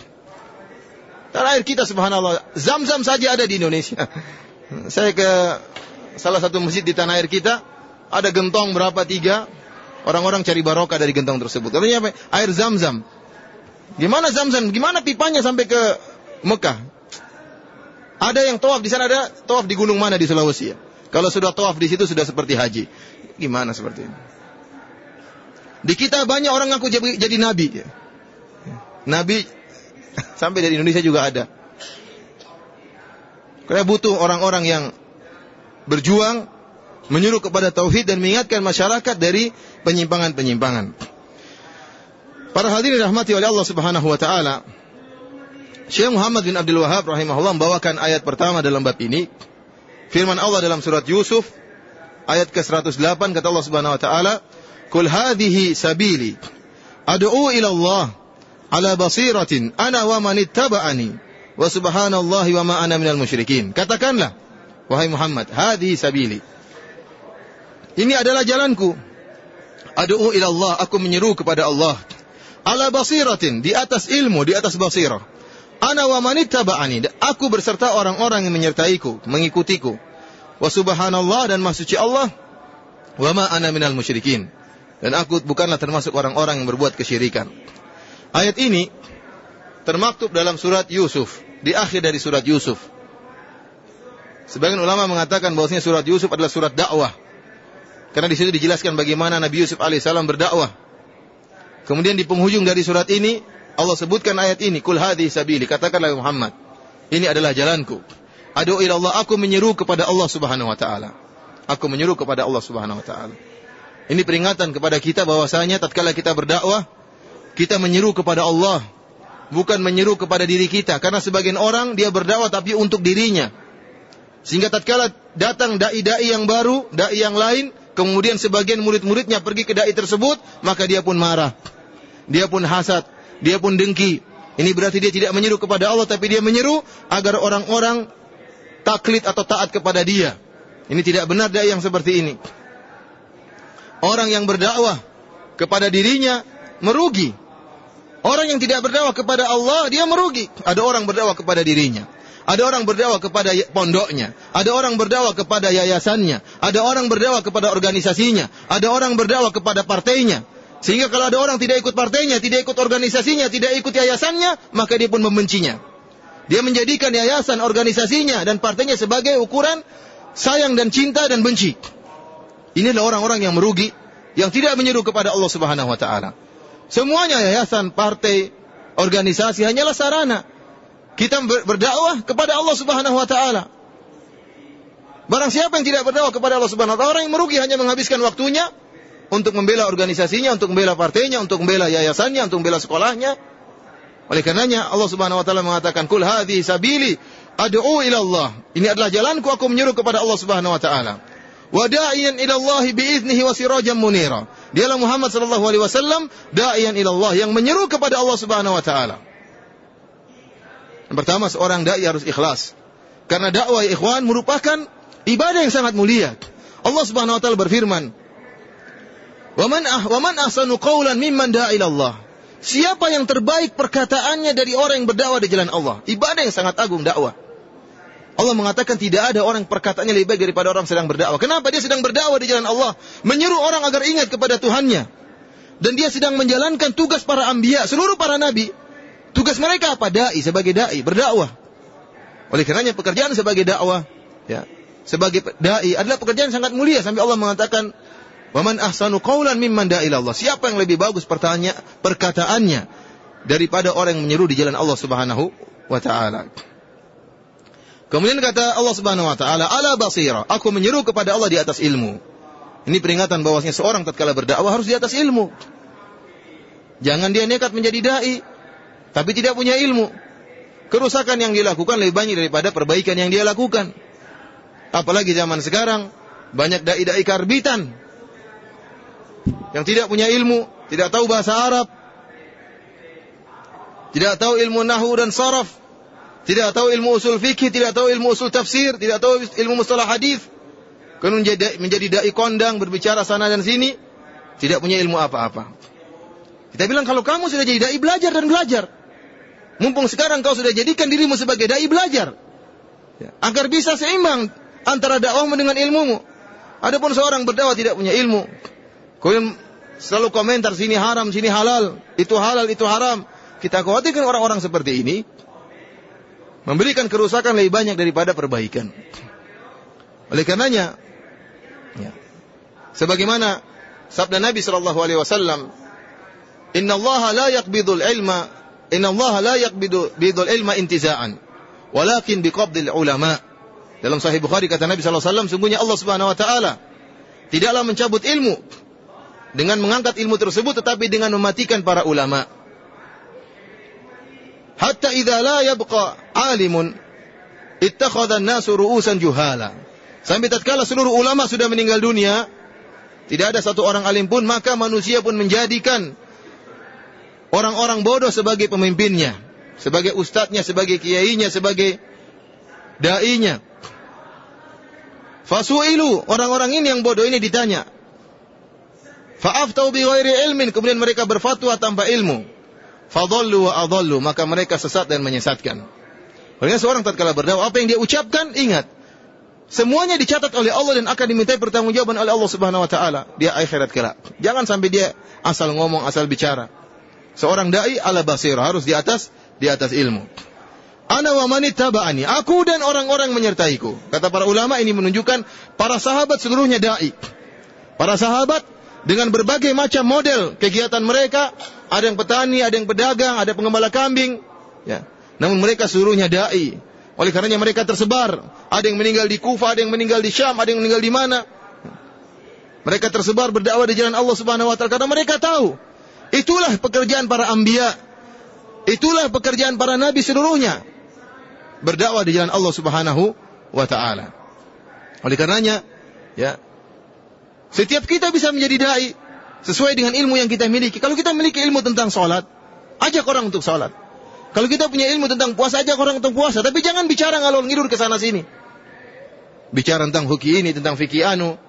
Tanah air kita subhanallah, zam-zam saja ada di Indonesia. (laughs) Saya ke salah satu masjid di tanah air kita, ada gentong berapa tiga, Orang-orang cari barokah dari gentong tersebut. Katanya apa? Air zam-zam. Gimana zam-zam? Gimana pipanya sampai ke Mekah? Ada yang tawaf di sana ada tawaf di gunung mana di Sulawesi ya? Kalau sudah tawaf di situ sudah seperti haji. Gimana seperti ini? Di kita banyak orang ngaku jadi, jadi nabi. Ya. Nabi (laughs) sampai dari Indonesia juga ada. Karena butuh orang-orang yang berjuang menyuruh kepada tauhid dan mengingatkan masyarakat dari penyimpangan-penyimpangan. Para hadirin rahmati oleh Allah Subhanahu wa taala. Syekh Muhammad bin Abdul Wahab rahimahullah membawakan ayat pertama dalam bab ini. Firman Allah dalam surat Yusuf ayat ke-108 kata Allah Subhanahu wa taala, "Qul hadhihi sabili ad'u ila Allah ala basiratin ana wa man ittaba'ani wa subhanallahi wa ma ana minal musyrikin." Katakanlah, wahai Muhammad, hadhihi sabili. Ini adalah jalanku. Ad'u ila Allah, aku menyeru kepada Allah. Ala basiratin, di atas ilmu, di atas basirah. Ana wa manittaba'ani. Aku berserta orang-orang yang menyertaiku, mengikutiku. Wa subhanallah dan maha Allah. Wa ma minal musyrikin. Dan aku bukanlah termasuk orang-orang yang berbuat kesyirikan. Ayat ini termaktub dalam surat Yusuf, di akhir dari surat Yusuf. Sebagian ulama mengatakan bahwasanya surat Yusuf adalah surat dakwah. Karena di situ dijelaskan bagaimana Nabi Yusuf alaihissalam berdakwah. Kemudian di penghujung dari surat ini Allah sebutkan ayat ini, kul sabili, katakanlah Muhammad, ini adalah jalanku. Adu ila Allah, aku menyeru kepada Allah Subhanahu wa taala. Aku menyeru kepada Allah Subhanahu wa taala. Ini peringatan kepada kita bahwasanya tatkala kita berdakwah, kita menyeru kepada Allah, bukan menyeru kepada diri kita karena sebagian orang dia berdakwah tapi untuk dirinya. Sehingga tatkala datang dai-dai yang baru, dai yang lain, kemudian sebagian murid-muridnya pergi ke dai tersebut, maka dia pun marah. Dia pun hasad, dia pun dengki. Ini berarti dia tidak menyeru kepada Allah, tapi dia menyeru agar orang-orang taklid atau taat kepada dia. Ini tidak benar dia yang seperti ini. Orang yang berdakwah kepada dirinya merugi. Orang yang tidak berdakwah kepada Allah, dia merugi. Ada orang berdakwah kepada dirinya. Ada orang berdakwah kepada pondoknya. Ada orang berdakwah kepada yayasannya. Ada orang berdakwah kepada organisasinya. Ada orang berdakwah kepada partainya. Sehingga kalau ada orang tidak ikut partainya, tidak ikut organisasinya, tidak ikut yayasannya, maka dia pun membencinya. Dia menjadikan yayasan, organisasinya, dan partainya sebagai ukuran sayang dan cinta dan benci. Inilah orang-orang yang merugi, yang tidak menyeru kepada Allah Subhanahu wa taala. Semuanya yayasan, partai, organisasi hanyalah sarana. Kita berdakwah kepada Allah Subhanahu wa taala. Barang siapa yang tidak berdakwah kepada Allah Subhanahu wa taala, orang yang merugi hanya menghabiskan waktunya untuk membela organisasinya, untuk membela partainya, untuk membela yayasannya, untuk membela sekolahnya. Oleh karenanya Allah Subhanahu wa taala mengatakan, "Kul hadhi sabili ad'u ila Allah." Ini adalah jalanku aku menyuruh kepada Allah Subhanahu wa taala. Wa da'iyan ila Allah biiznihi wa sirajan munira. Dialah Muhammad sallallahu alaihi wasallam da'iyan ila Allah yang menyeru kepada Allah Subhanahu wa taala. Yang pertama seorang dai harus ikhlas. Karena dakwah ikhwan merupakan ibadah yang sangat mulia. Allah Subhanahu wa taala berfirman, Waman ah waman ahsanu qawlan mimman da'a Allah. Siapa yang terbaik perkataannya dari orang yang berdakwah di jalan Allah? Ibadah yang sangat agung dakwah. Allah mengatakan tidak ada orang perkataannya lebih baik daripada orang sedang berdakwah. Kenapa dia sedang berdakwah di jalan Allah? Menyuruh orang agar ingat kepada Tuhannya. Dan dia sedang menjalankan tugas para anbiya, seluruh para nabi. Tugas mereka apa? Dai sebagai dai, berdakwah. Oleh karenanya pekerjaan sebagai dakwah, ya, sebagai dai adalah pekerjaan sangat mulia sampai Allah mengatakan Waman ahsanu qawlan mimman da'a Allah. Siapa yang lebih bagus pertanya, perkataannya daripada orang yang menyeru di jalan Allah Subhanahu wa taala. Kemudian kata Allah Subhanahu wa taala, "Ala basira." Aku menyeru kepada Allah di atas ilmu. Ini peringatan bahwasanya seorang tatkala berdakwah harus di atas ilmu. Jangan dia nekat menjadi dai tapi tidak punya ilmu. Kerusakan yang dilakukan lebih banyak daripada perbaikan yang dia lakukan. Apalagi zaman sekarang banyak dai-dai karbitan yang tidak punya ilmu, tidak tahu bahasa Arab, tidak tahu ilmu nahu dan saraf, tidak tahu ilmu usul fikih, tidak tahu ilmu usul tafsir, tidak tahu ilmu mustalah hadis, kemudian menjadi, menjadi dai kondang berbicara sana dan sini, tidak punya ilmu apa-apa. Kita bilang kalau kamu sudah jadi dai belajar dan belajar. Mumpung sekarang kau sudah jadikan dirimu sebagai dai belajar. Ya, agar bisa seimbang antara dakwahmu dengan ilmumu. Adapun seorang berdakwah tidak punya ilmu, Kemudian selalu komentar sini haram, sini halal, itu halal, itu haram. Kita khawatirkan orang-orang seperti ini. memberikan kerusakan lebih banyak daripada perbaikan. Oleh karenanya, ya, sebagaimana sabda Nabi Shallallahu Alaihi Wasallam, Inna Allah la yakbidul ilma, Inna Allah la yakbidul ilma intizaan, walakin biqabdil ulama. Dalam Sahih Bukhari kata Nabi Wasallam, sungguhnya Allah Subhanahu Wa Taala tidaklah mencabut ilmu dengan mengangkat ilmu tersebut, tetapi dengan mematikan para ulama. Hatta idza la yabqa alimun ittakhadha an-nasu ru'usan juhala. Sampai tatkala seluruh ulama sudah meninggal dunia, tidak ada satu orang alim pun, maka manusia pun menjadikan orang-orang bodoh sebagai pemimpinnya, sebagai ustadznya, sebagai kiainya, sebagai dai-nya. Fasu'ilu, orang-orang ini yang bodoh ini ditanya. Fa'aftau bi ghairi ilmin, kemudian mereka berfatwa tanpa ilmu. Fadallu wa adallu, maka mereka sesat dan menyesatkan. Oleh seorang tatkala berdakwah, apa yang dia ucapkan, ingat. Semuanya dicatat oleh Allah dan akan dimintai pertanggungjawaban oleh Allah Subhanahu wa taala di akhirat kelak. Jangan sampai dia asal ngomong, asal bicara. Seorang dai ala basirah harus di atas di atas ilmu. Ana wa aku dan orang-orang menyertaiku. Kata para ulama ini menunjukkan para sahabat seluruhnya dai. Para sahabat dengan berbagai macam model kegiatan mereka ada yang petani, ada yang pedagang, ada pengembala kambing. Ya. Namun mereka seluruhnya dai. Oleh karenanya mereka tersebar. Ada yang meninggal di Kufa, ada yang meninggal di Syam, ada yang meninggal di mana. Mereka tersebar berdakwah di jalan Allah Subhanahu wa taala karena mereka tahu itulah pekerjaan para anbiya. Itulah pekerjaan para nabi seluruhnya. Berdakwah di jalan Allah Subhanahu wa taala. Oleh karenanya, ya. Setiap kita bisa menjadi dai Sesuai dengan ilmu yang kita miliki. Kalau kita memiliki ilmu tentang sholat, ajak orang untuk sholat. Kalau kita punya ilmu tentang puasa, ajak orang untuk puasa. Tapi jangan bicara ngalor ngidur ke sana sini. Bicara tentang hukum ini, tentang fikih anu,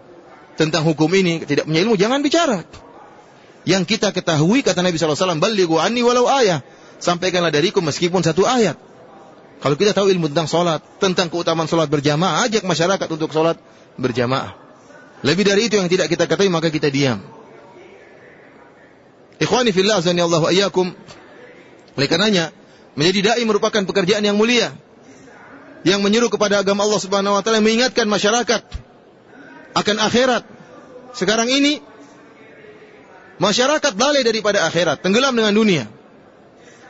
tentang hukum ini, tidak punya ilmu, jangan bicara. Yang kita ketahui, kata Nabi SAW, Balighu anni walau ayah. Sampaikanlah dariku meskipun satu ayat. Kalau kita tahu ilmu tentang sholat, tentang keutamaan sholat berjamaah, ajak masyarakat untuk sholat berjamaah. Lebih dari itu yang tidak kita ketahui, maka kita diam. Ikhwani fillah azani Allah ayyakum. Oleh karenanya, menjadi dai merupakan pekerjaan yang mulia. Yang menyeru kepada agama Allah Subhanahu wa taala mengingatkan masyarakat akan akhirat. Sekarang ini masyarakat lalai daripada akhirat, tenggelam dengan dunia.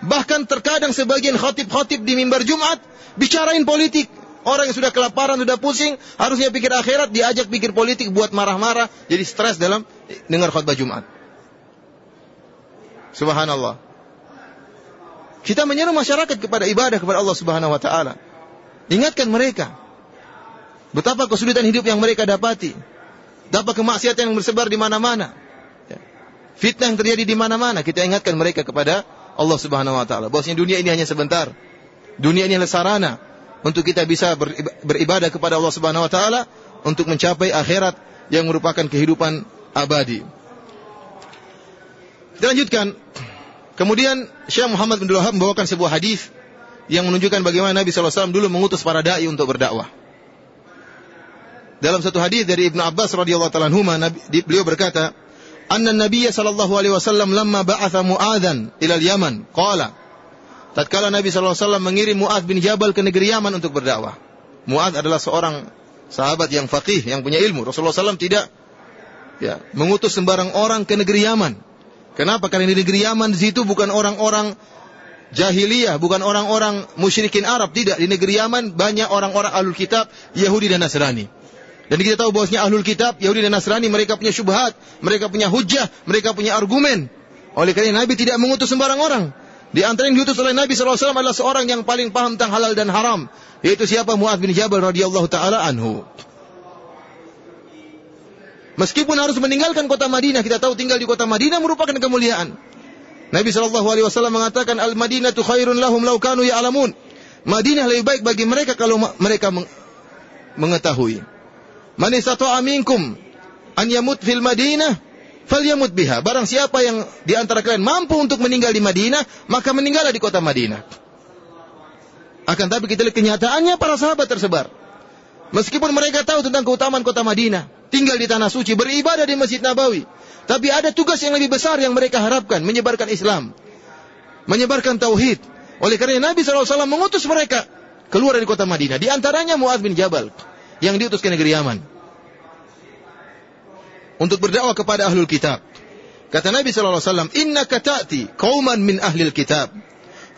Bahkan terkadang sebagian khatib-khatib di mimbar Jumat bicarain politik. Orang yang sudah kelaparan, sudah pusing, harusnya pikir akhirat, diajak pikir politik buat marah-marah, jadi stres dalam dengar khutbah Jumat. Subhanallah. Kita menyeru masyarakat kepada ibadah kepada Allah Subhanahu wa taala. Ingatkan mereka betapa kesulitan hidup yang mereka dapati. Betapa kemaksiatan yang bersebar di mana-mana. Ya. Fitnah yang terjadi di mana-mana. Kita ingatkan mereka kepada Allah Subhanahu wa taala. Bahwasanya dunia ini hanya sebentar. Dunia ini adalah sarana untuk kita bisa beribadah kepada Allah Subhanahu wa taala untuk mencapai akhirat yang merupakan kehidupan abadi. Kita lanjutkan. Kemudian Syekh Muhammad bin Wahab membawakan sebuah hadis yang menunjukkan bagaimana Nabi SAW dulu mengutus para dai untuk berdakwah. Dalam satu hadis dari Ibnu Abbas radhiyallahu taala beliau berkata, "Anna Nabi sallallahu alaihi wasallam lamma ba'atha Mu'adzan ila yaman qala" Tatkala Nabi wasallam mengirim Mu'adz bin Jabal ke negeri Yaman untuk berdakwah. Mu'adz adalah seorang sahabat yang faqih, yang punya ilmu. Rasulullah SAW tidak ya, mengutus sembarang orang ke negeri Yaman. Kenapa? Karena di negeri Yaman di situ bukan orang-orang jahiliyah, bukan orang-orang musyrikin Arab, tidak. Di negeri Yaman banyak orang-orang ahlul kitab, Yahudi dan Nasrani. Dan kita tahu bahwasanya ahlul kitab, Yahudi dan Nasrani, mereka punya syubhat, mereka punya hujah, mereka punya argumen. Oleh karena Nabi tidak mengutus sembarang orang. Di antara yang diutus oleh Nabi SAW adalah seorang yang paling paham tentang halal dan haram. Yaitu siapa? Mu'ad bin Jabal radhiyallahu taala anhu. Meskipun harus meninggalkan kota Madinah, kita tahu tinggal di kota Madinah merupakan kemuliaan. Nabi Wasallam mengatakan al Madinah tu khairun lahum laukanu ya alamun. Madinah lebih baik bagi mereka kalau mereka mengetahui. Man istata'a minkum an yamut fil Madinah falyamut biha. Barang siapa yang di antara kalian mampu untuk meninggal di Madinah, maka meninggallah di kota Madinah. Akan tapi kita lihat kenyataannya para sahabat tersebar. Meskipun mereka tahu tentang keutamaan kota Madinah, tinggal di tanah suci, beribadah di Masjid Nabawi. Tapi ada tugas yang lebih besar yang mereka harapkan, menyebarkan Islam. Menyebarkan tauhid. Oleh karena Nabi SAW mengutus mereka keluar dari kota Madinah. Di antaranya Muaz bin Jabal yang diutus ke negeri Yaman untuk berdakwah kepada ahlul kitab. Kata Nabi sallallahu alaihi wasallam, "Innaka ta'ti qauman min ahlil kitab."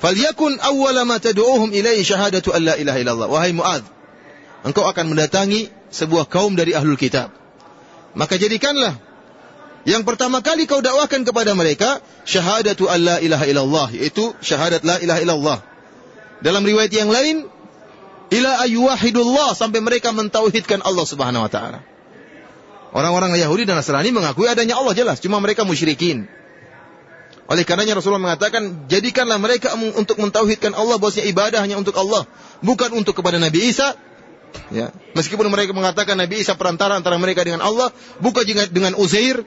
Falyakun awwala ma tad'uuhum ilaihi syahadatu an la ilaha illallah. Wahai Muaz, engkau akan mendatangi sebuah kaum dari ahlul kitab. Maka jadikanlah yang pertama kali kau dakwakan kepada mereka syahadatu an la ilaha illallah, yaitu syahadat la ilaha illallah. Dalam riwayat yang lain, ila ayyuhidullah sampai mereka mentauhidkan Allah Subhanahu wa taala. Orang-orang Yahudi dan Nasrani mengakui adanya Allah jelas, cuma mereka musyrikin. Oleh karenanya Rasulullah mengatakan, jadikanlah mereka untuk mentauhidkan Allah bahwasanya ibadah hanya untuk Allah, bukan untuk kepada Nabi Isa. Ya, meskipun mereka mengatakan Nabi Isa perantara antara mereka dengan Allah, bukan dengan Uzair.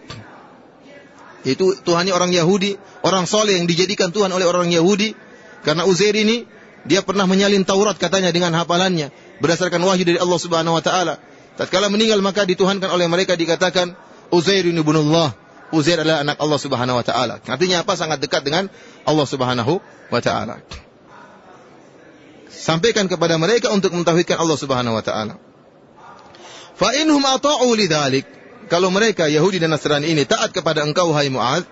Itu Tuhannya orang Yahudi, orang soleh yang dijadikan Tuhan oleh orang Yahudi. Karena Uzair ini dia pernah menyalin Taurat katanya dengan hafalannya berdasarkan wahyu dari Allah Subhanahu wa taala. Tatkala meninggal maka dituhankan oleh mereka dikatakan Uzair ibnullah. Uzair adalah anak Allah Subhanahu wa taala. Artinya apa? Sangat dekat dengan Allah Subhanahu wa taala. Sampaikan kepada mereka untuk mentauhidkan Allah Subhanahu wa taala. Fa inhum ata'u lidzalik. Kalau mereka Yahudi dan Nasrani ini taat kepada engkau hai Muaz,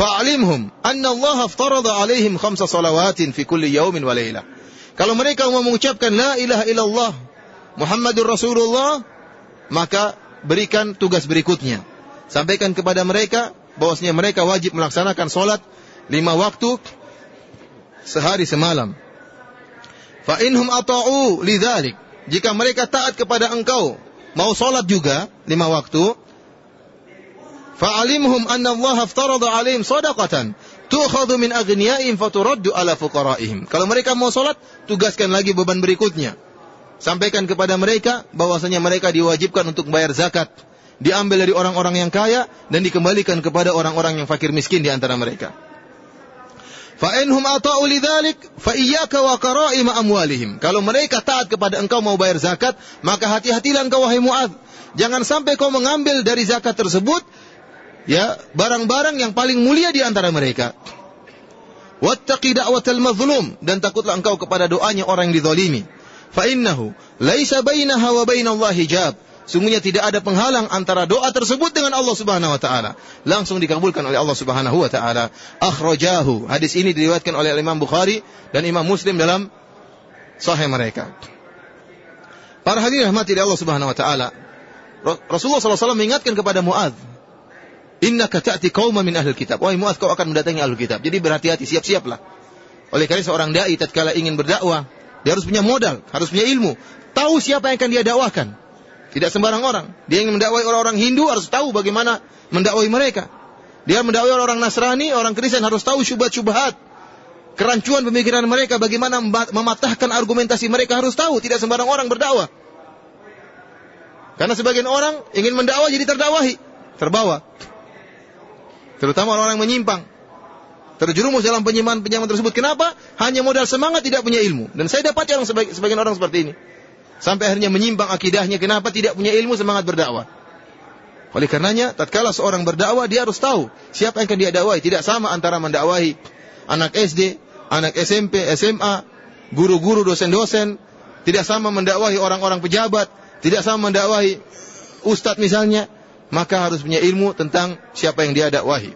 fa'alimhum anna Allah aftarada alaihim khamsa salawatin fi kulli yawmin wa laylah. Kalau mereka mau mengucapkan la ilaha illallah Muhammadur Rasulullah, maka berikan tugas berikutnya Sampaikan kepada mereka bahwasanya mereka wajib melaksanakan solat lima waktu sehari semalam. Fa inhum ata'u lidzalik. Jika mereka taat kepada engkau, mau solat juga lima waktu, fa'alimhum anna Allah aftarada alaihim sadaqatan tu'khadhu min aghniyaihim faturaddu ala fuqaraihim. Kalau mereka mau solat, tugaskan lagi beban berikutnya. Sampaikan kepada mereka bahwasanya mereka diwajibkan untuk bayar zakat diambil dari orang-orang yang kaya dan dikembalikan kepada orang-orang yang fakir miskin di antara mereka. Fa ata'u lidzalik fa. Kalau mereka taat kepada engkau mau bayar zakat, maka hati-hatilah engkau wahai Muadz. Jangan sampai kau mengambil dari zakat tersebut ya barang-barang yang paling mulia di antara mereka. Wattaqi da'watal mazlum dan takutlah engkau kepada doanya orang yang dizalimi. Fa innahu laisa bainaha wa bainallahi hijab Sungguhnya tidak ada penghalang antara doa tersebut dengan Allah Subhanahu wa taala. Langsung dikabulkan oleh Allah Subhanahu wa taala. Akhrajahu. Hadis ini diriwayatkan oleh Imam Bukhari dan Imam Muslim dalam sahih mereka. Para hadirin rahmati Allah Subhanahu wa taala. Rasulullah SAW mengingatkan kepada Muaz, Inna ta'ti qauman min ahli kitab. Wahai Muaz, kau akan mendatangi ahli kitab. Jadi berhati-hati, siap-siaplah. Oleh karena seorang dai tatkala ingin berdakwah, dia harus punya modal, harus punya ilmu, tahu siapa yang akan dia dakwahkan. Tidak sembarang orang. Dia ingin mendakwai orang-orang Hindu harus tahu bagaimana mendakwai mereka. Dia mendakwai orang Nasrani, orang Kristen harus tahu syubhat-syubhat. Kerancuan pemikiran mereka, bagaimana mematahkan argumentasi mereka harus tahu. Tidak sembarang orang berdakwah. Karena sebagian orang ingin mendakwah jadi terdakwahi, terbawa. Terutama orang-orang menyimpang. Terjerumus dalam penyimpangan-penyimpangan tersebut. Kenapa? Hanya modal semangat tidak punya ilmu. Dan saya dapat yang sebagian orang seperti ini. Sampai akhirnya menyimpang akidahnya. Kenapa tidak punya ilmu semangat berdakwah? Oleh karenanya, tatkala seorang berdakwah, dia harus tahu siapa yang akan dia dakwahi. Tidak sama antara mendakwahi anak SD, anak SMP, SMA, guru-guru, dosen-dosen. Tidak sama mendakwahi orang-orang pejabat. Tidak sama mendakwahi ustadz misalnya. Maka harus punya ilmu tentang siapa yang dia dakwahi.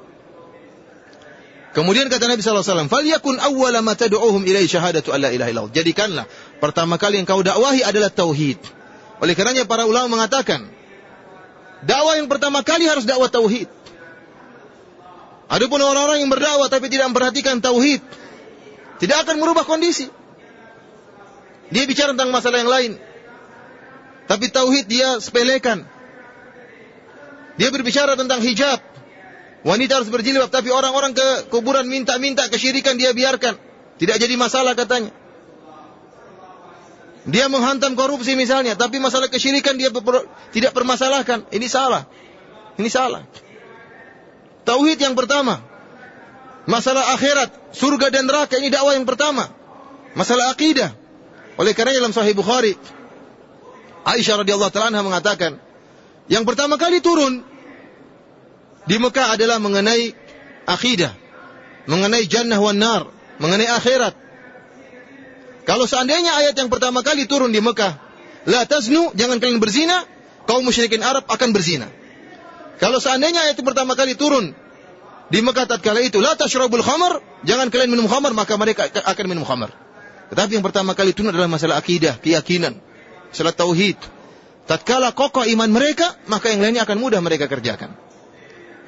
Kemudian kata Nabi SAW, "Falyakun awwala ma tad'uuhum ilaihi syahadatu alla ilaha illallah." Jadikanlah pertama kali yang kau dakwahi adalah tauhid. Oleh karenanya para ulama mengatakan, dakwah yang pertama kali harus dakwah tauhid. Adapun orang-orang yang berdakwah tapi tidak memperhatikan tauhid, tidak akan merubah kondisi. Dia bicara tentang masalah yang lain. Tapi tauhid dia sepelekan. Dia berbicara tentang hijab, Wanita harus berjilbab, tapi orang-orang ke kuburan minta-minta kesyirikan dia biarkan. Tidak jadi masalah katanya. Dia menghantam korupsi misalnya, tapi masalah kesyirikan dia tidak permasalahkan. Ini salah. Ini salah. Tauhid yang pertama. Masalah akhirat, surga dan neraka ini dakwah yang pertama. Masalah akidah. Oleh karena dalam Sahih Bukhari, Aisyah radhiyallahu taala mengatakan, yang pertama kali turun di Mekah adalah mengenai akidah, mengenai jannah wan nar, mengenai akhirat. Kalau seandainya ayat yang pertama kali turun di Mekah, la taznu, jangan kalian berzina, kaum musyrikin Arab akan berzina. Kalau seandainya ayat yang pertama kali turun di Mekah tatkala itu, la tashrabul khamar, jangan kalian minum khamar, maka mereka akan minum khamar. Tetapi yang pertama kali turun adalah masalah akidah, keyakinan, masalah tauhid. Tatkala kokoh iman mereka, maka yang lainnya akan mudah mereka kerjakan.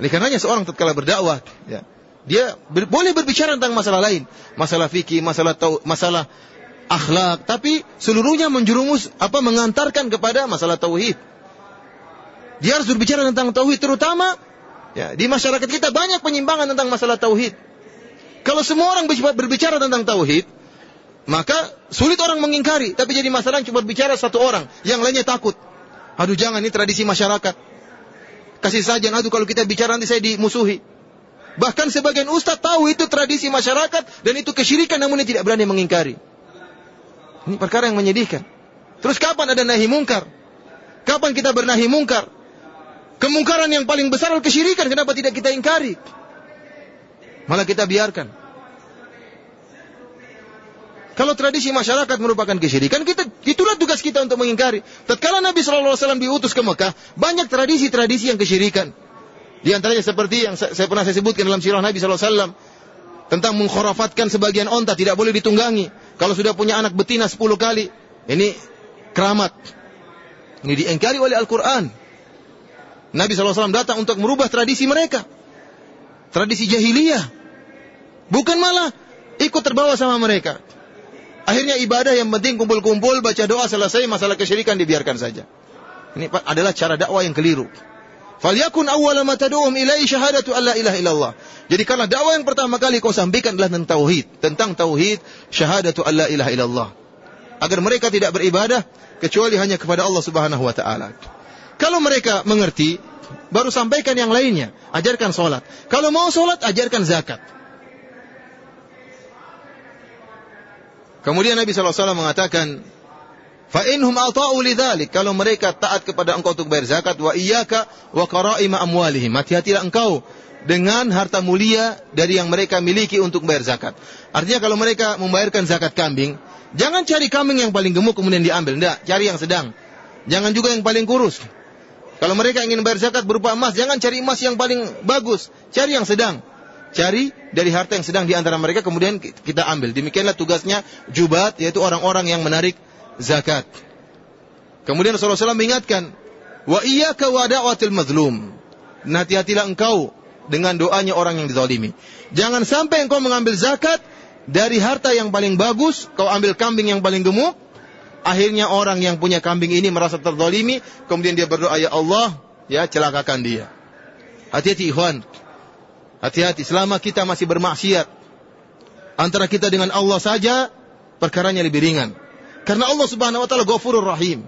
Oleh karenanya seorang tatkala berdakwah, ya, dia ber, boleh berbicara tentang masalah lain, masalah fikih, masalah tau, masalah akhlak, tapi seluruhnya menjerumus apa mengantarkan kepada masalah tauhid. Dia harus berbicara tentang tauhid terutama ya, di masyarakat kita banyak penyimpangan tentang masalah tauhid. Kalau semua orang berbicara tentang tauhid, maka sulit orang mengingkari, tapi jadi masalah cuma bicara satu orang, yang lainnya takut. Aduh jangan ini tradisi masyarakat. Kasih saja, aduh kalau kita bicara nanti saya dimusuhi. Bahkan sebagian ustaz tahu itu tradisi masyarakat dan itu kesyirikan namun dia tidak berani mengingkari. Ini perkara yang menyedihkan. Terus kapan ada nahi mungkar? Kapan kita bernahi mungkar? Kemungkaran yang paling besar adalah kesyirikan. Kenapa tidak kita ingkari? Malah kita biarkan. Kalau tradisi masyarakat merupakan kesyirikan, kita itulah tugas kita untuk mengingkari. Tatkala Nabi Shallallahu Alaihi Wasallam diutus ke Mekah, banyak tradisi-tradisi yang kesyirikan. Di antaranya seperti yang saya, pernah saya sebutkan dalam sirah Nabi Shallallahu Alaihi Wasallam tentang mengkhurafatkan sebagian onta tidak boleh ditunggangi. Kalau sudah punya anak betina 10 kali, ini keramat. Ini diingkari oleh Al-Quran. Nabi SAW datang untuk merubah tradisi mereka. Tradisi jahiliyah. Bukan malah ikut terbawa sama mereka. Akhirnya ibadah yang penting kumpul-kumpul, baca doa selesai, masalah kesyirikan dibiarkan saja. Ini adalah cara dakwah yang keliru. Falyakun awwala ma tad'uhum ilai syahadatu alla ilaha illallah. Jadi karena dakwah yang pertama kali kau sampaikan adalah tentang tauhid, tentang tauhid syahadatu alla ilaha illallah. Agar mereka tidak beribadah kecuali hanya kepada Allah Subhanahu wa taala. Kalau mereka mengerti, baru sampaikan yang lainnya. Ajarkan solat. Kalau mau solat, ajarkan zakat. Kemudian Nabi SAW mengatakan, Fa'inhum ata'u lidhalik. Kalau mereka taat kepada engkau untuk bayar zakat, wa karaima amwalihim. Hati-hatilah engkau dengan harta mulia dari yang mereka miliki untuk bayar zakat. Artinya kalau mereka membayarkan zakat kambing, jangan cari kambing yang paling gemuk kemudian diambil. Tidak, cari yang sedang. Jangan juga yang paling kurus. Kalau mereka ingin bayar zakat berupa emas, jangan cari emas yang paling bagus. Cari yang sedang cari dari harta yang sedang di antara mereka kemudian kita ambil. Demikianlah tugasnya jubat yaitu orang-orang yang menarik zakat. Kemudian Rasulullah SAW mengingatkan, wa iyyaka wa da'watil mazlum. Hati-hatilah engkau dengan doanya orang yang dizalimi. Jangan sampai engkau mengambil zakat dari harta yang paling bagus, kau ambil kambing yang paling gemuk, akhirnya orang yang punya kambing ini merasa terzalimi, kemudian dia berdoa, ya Allah, ya celakakan dia. Hati-hati ikhwan, Hati-hati, selama kita masih bermaksiat, antara kita dengan Allah saja, perkaranya lebih ringan. Karena Allah subhanahu wa ta'ala ghafurur rahim.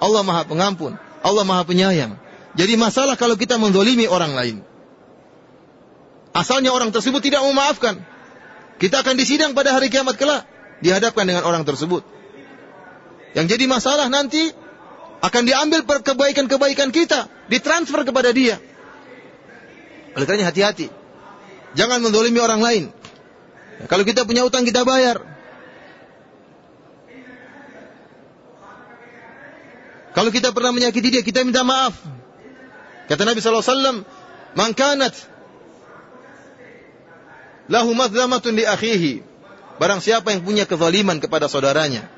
Allah maha pengampun. Allah maha penyayang. Jadi masalah kalau kita mendolimi orang lain. Asalnya orang tersebut tidak memaafkan. Kita akan disidang pada hari kiamat kelak. Dihadapkan dengan orang tersebut. Yang jadi masalah nanti akan diambil kebaikan-kebaikan kita. Ditransfer kepada dia. Oleh karena hati-hati. Jangan mendolimi orang lain. Kalau kita punya utang kita bayar. Kalau kita pernah menyakiti dia, kita minta maaf. Kata Nabi SAW, Man kanat lahu mazlamatun li akhihi. Barang siapa yang punya kezaliman kepada saudaranya,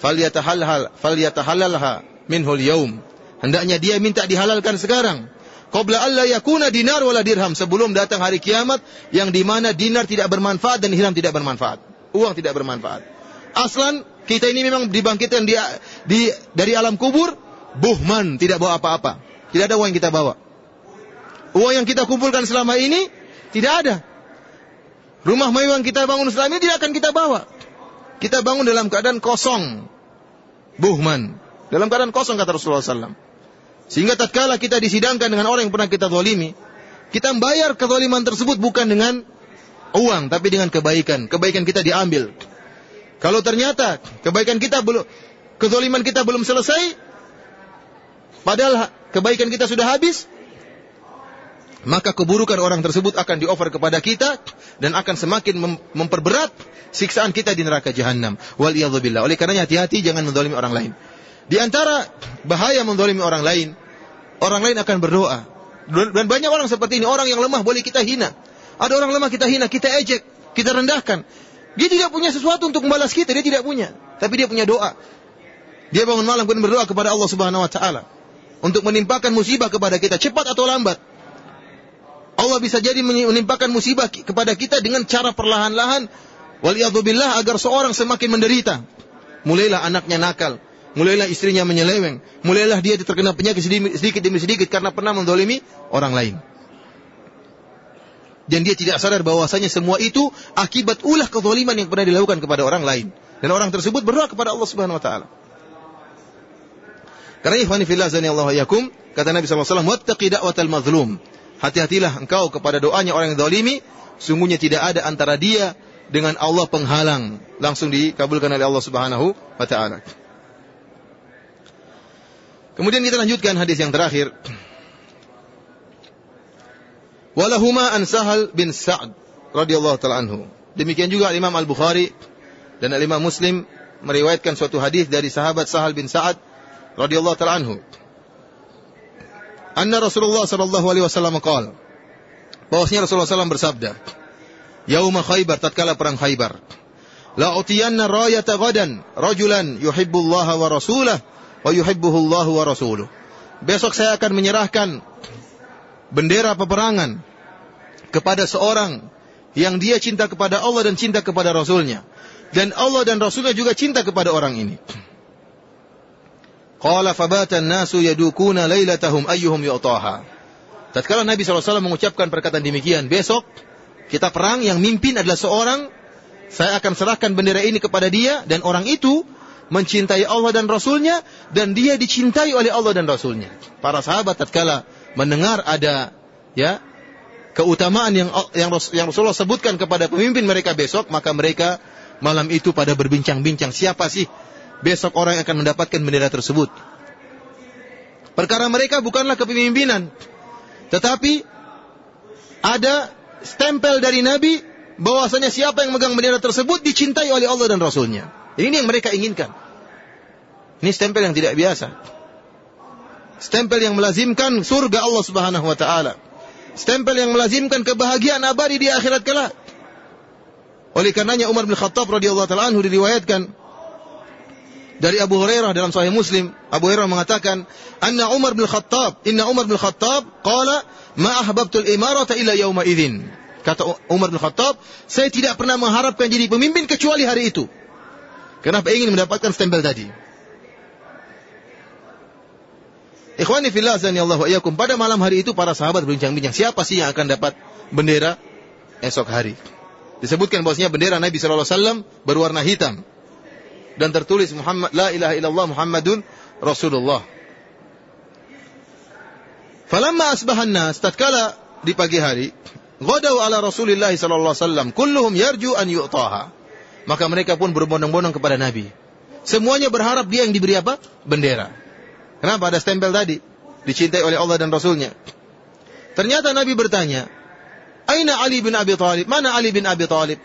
falyatahallal falyatahallalha minhul yaum. Hendaknya dia minta dihalalkan sekarang. Qabla alla yakuna dinar wala dirham. Sebelum datang hari kiamat yang di mana dinar tidak bermanfaat dan dirham tidak bermanfaat. Uang tidak bermanfaat. Aslan kita ini memang dibangkitkan di, di dari alam kubur buhman, tidak bawa apa-apa. Tidak ada uang yang kita bawa. Uang yang kita kumpulkan selama ini tidak ada. Rumah mewah yang kita bangun selama ini tidak akan kita bawa. Kita bangun dalam keadaan kosong. Buhman. Dalam keadaan kosong kata Rasulullah SAW. Sehingga tatkala kita disidangkan dengan orang yang pernah kita zalimi, kita membayar kezaliman tersebut bukan dengan uang, tapi dengan kebaikan. Kebaikan kita diambil. Kalau ternyata kebaikan kita belum, kezaliman kita belum selesai, padahal kebaikan kita sudah habis, maka keburukan orang tersebut akan diofer kepada kita dan akan semakin mem memperberat siksaan kita di neraka jahanam. Wal. Oleh karenanya hati-hati jangan mendolimi orang lain. Di antara bahaya mendolimi orang lain, orang lain akan berdoa. Dan banyak orang seperti ini, orang yang lemah boleh kita hina. Ada orang lemah kita hina, kita ejek, kita rendahkan. Dia tidak punya sesuatu untuk membalas kita, dia tidak punya. Tapi dia punya doa. Dia bangun malam kemudian berdoa kepada Allah Subhanahu wa taala untuk menimpakan musibah kepada kita cepat atau lambat. Allah bisa jadi menimpakan musibah kepada kita dengan cara perlahan-lahan waliyadzubillah agar seorang semakin menderita. Mulailah anaknya nakal, mulailah istrinya menyeleweng, mulailah dia terkena penyakit sedikit demi sedikit karena pernah mendolimi orang lain. Dan dia tidak sadar bahwasanya semua itu akibat ulah kezaliman yang pernah dilakukan kepada orang lain. Dan orang tersebut berdoa kepada Allah Subhanahu wa taala. Karena ikhwani fillah Allah yakum, kata Nabi SAW, wattaqi da'watal mazlum. Hati-hatilah engkau kepada doanya orang yang zalimi, sungguhnya tidak ada antara dia dengan Allah penghalang. Langsung dikabulkan oleh Allah Subhanahu wa taala. Kemudian kita lanjutkan hadis yang terakhir. Walahuma an Sahal bin Sa'd radhiyallahu taala anhu. Demikian juga Imam Al-Bukhari dan Imam Muslim meriwayatkan suatu hadis dari sahabat Sahal bin Sa'ad radhiyallahu taala anhu anna Rasulullah sallallahu alaihi wasallam qala bahwasanya Rasulullah SAW bersabda Yauma Khaybar tatkala perang Khaybar la utiyanna rayata gadan rajulan yuhibbullaha wa rasulah wa yuhibbuhu Allah wa rasuluh. Besok saya akan menyerahkan bendera peperangan kepada seorang yang dia cinta kepada Allah dan cinta kepada Rasulnya. Dan Allah dan Rasulnya juga cinta kepada orang ini. Qala fabata nasu yadukuna lailatahum ayyuhum yu'taha. Tatkala Nabi SAW mengucapkan perkataan demikian, besok kita perang yang mimpin adalah seorang, saya akan serahkan bendera ini kepada dia, dan orang itu mencintai Allah dan Rasulnya, dan dia dicintai oleh Allah dan Rasulnya. Para sahabat tatkala mendengar ada ya keutamaan yang yang, yang Rasulullah sebutkan kepada pemimpin mereka besok, maka mereka malam itu pada berbincang-bincang siapa sih besok orang akan mendapatkan bendera tersebut. Perkara mereka bukanlah kepemimpinan, tetapi ada stempel dari Nabi bahwasanya siapa yang megang bendera tersebut dicintai oleh Allah dan Rasulnya. Ini yang mereka inginkan. Ini stempel yang tidak biasa. Stempel yang melazimkan surga Allah Subhanahu wa taala. Stempel yang melazimkan kebahagiaan abadi di akhirat kelak. Oleh karenanya Umar bin Khattab radhiyallahu taala anhu diriwayatkan dari Abu Hurairah dalam Sahih Muslim, Abu Hurairah mengatakan, "Anna Umar bin Khattab, inna Umar bin Khattab qala ma ahbabtul imarata illa yauma idzin." Kata Umar bin Khattab, saya tidak pernah mengharapkan jadi pemimpin kecuali hari itu. Kenapa ingin mendapatkan stempel tadi? Ikhwani fillah azani Allah wa iyyakum. Pada malam hari itu para sahabat berbincang-bincang, siapa sih yang akan dapat bendera esok hari? Disebutkan bahwasanya bendera Nabi sallallahu alaihi wasallam berwarna hitam dan tertulis Muhammad la ilaha illallah Muhammadun Rasulullah. Falamma asbahan nas tatkala di pagi hari, ghadaw ala Rasulillah sallallahu alaihi wasallam, kulluhum yarju an yu'taha. Maka mereka pun berbondong-bondong kepada Nabi. Semuanya berharap dia yang diberi apa? Bendera. Kenapa ada stempel tadi? Dicintai oleh Allah dan Rasulnya. Ternyata Nabi bertanya, Aina Ali bin Abi Talib? Mana Ali bin Abi Talib?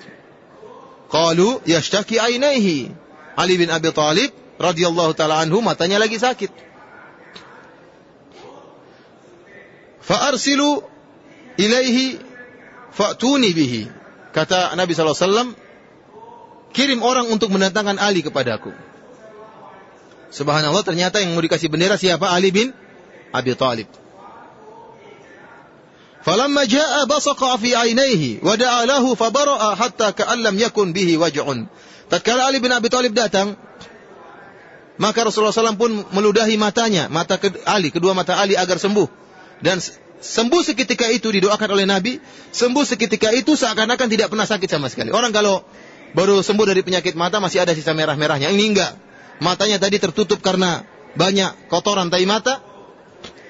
Qalu yashtaki ainaihi. Ali bin Abi Thalib radhiyallahu taala anhu matanya lagi sakit. Fa arsilu ilaihi fa'tuni bihi. Kata Nabi sallallahu alaihi wasallam, kirim orang untuk mendatangkan Ali kepadaku. Subhanallah ternyata yang mau dikasih bendera siapa? Ali bin Abi Thalib. Falamma jaa basaqa fi ainaihi wa da'a fabara'a hatta ka'an lam yakun bihi waj'un. Tatkala Ali bin Abi Thalib datang, maka Rasulullah SAW pun meludahi matanya, mata Ali, kedua mata Ali agar sembuh. Dan sembuh seketika itu didoakan oleh Nabi, sembuh seketika itu seakan-akan tidak pernah sakit sama sekali. Orang kalau baru sembuh dari penyakit mata masih ada sisa merah-merahnya. Ini enggak. Matanya tadi tertutup karena banyak kotoran tai mata,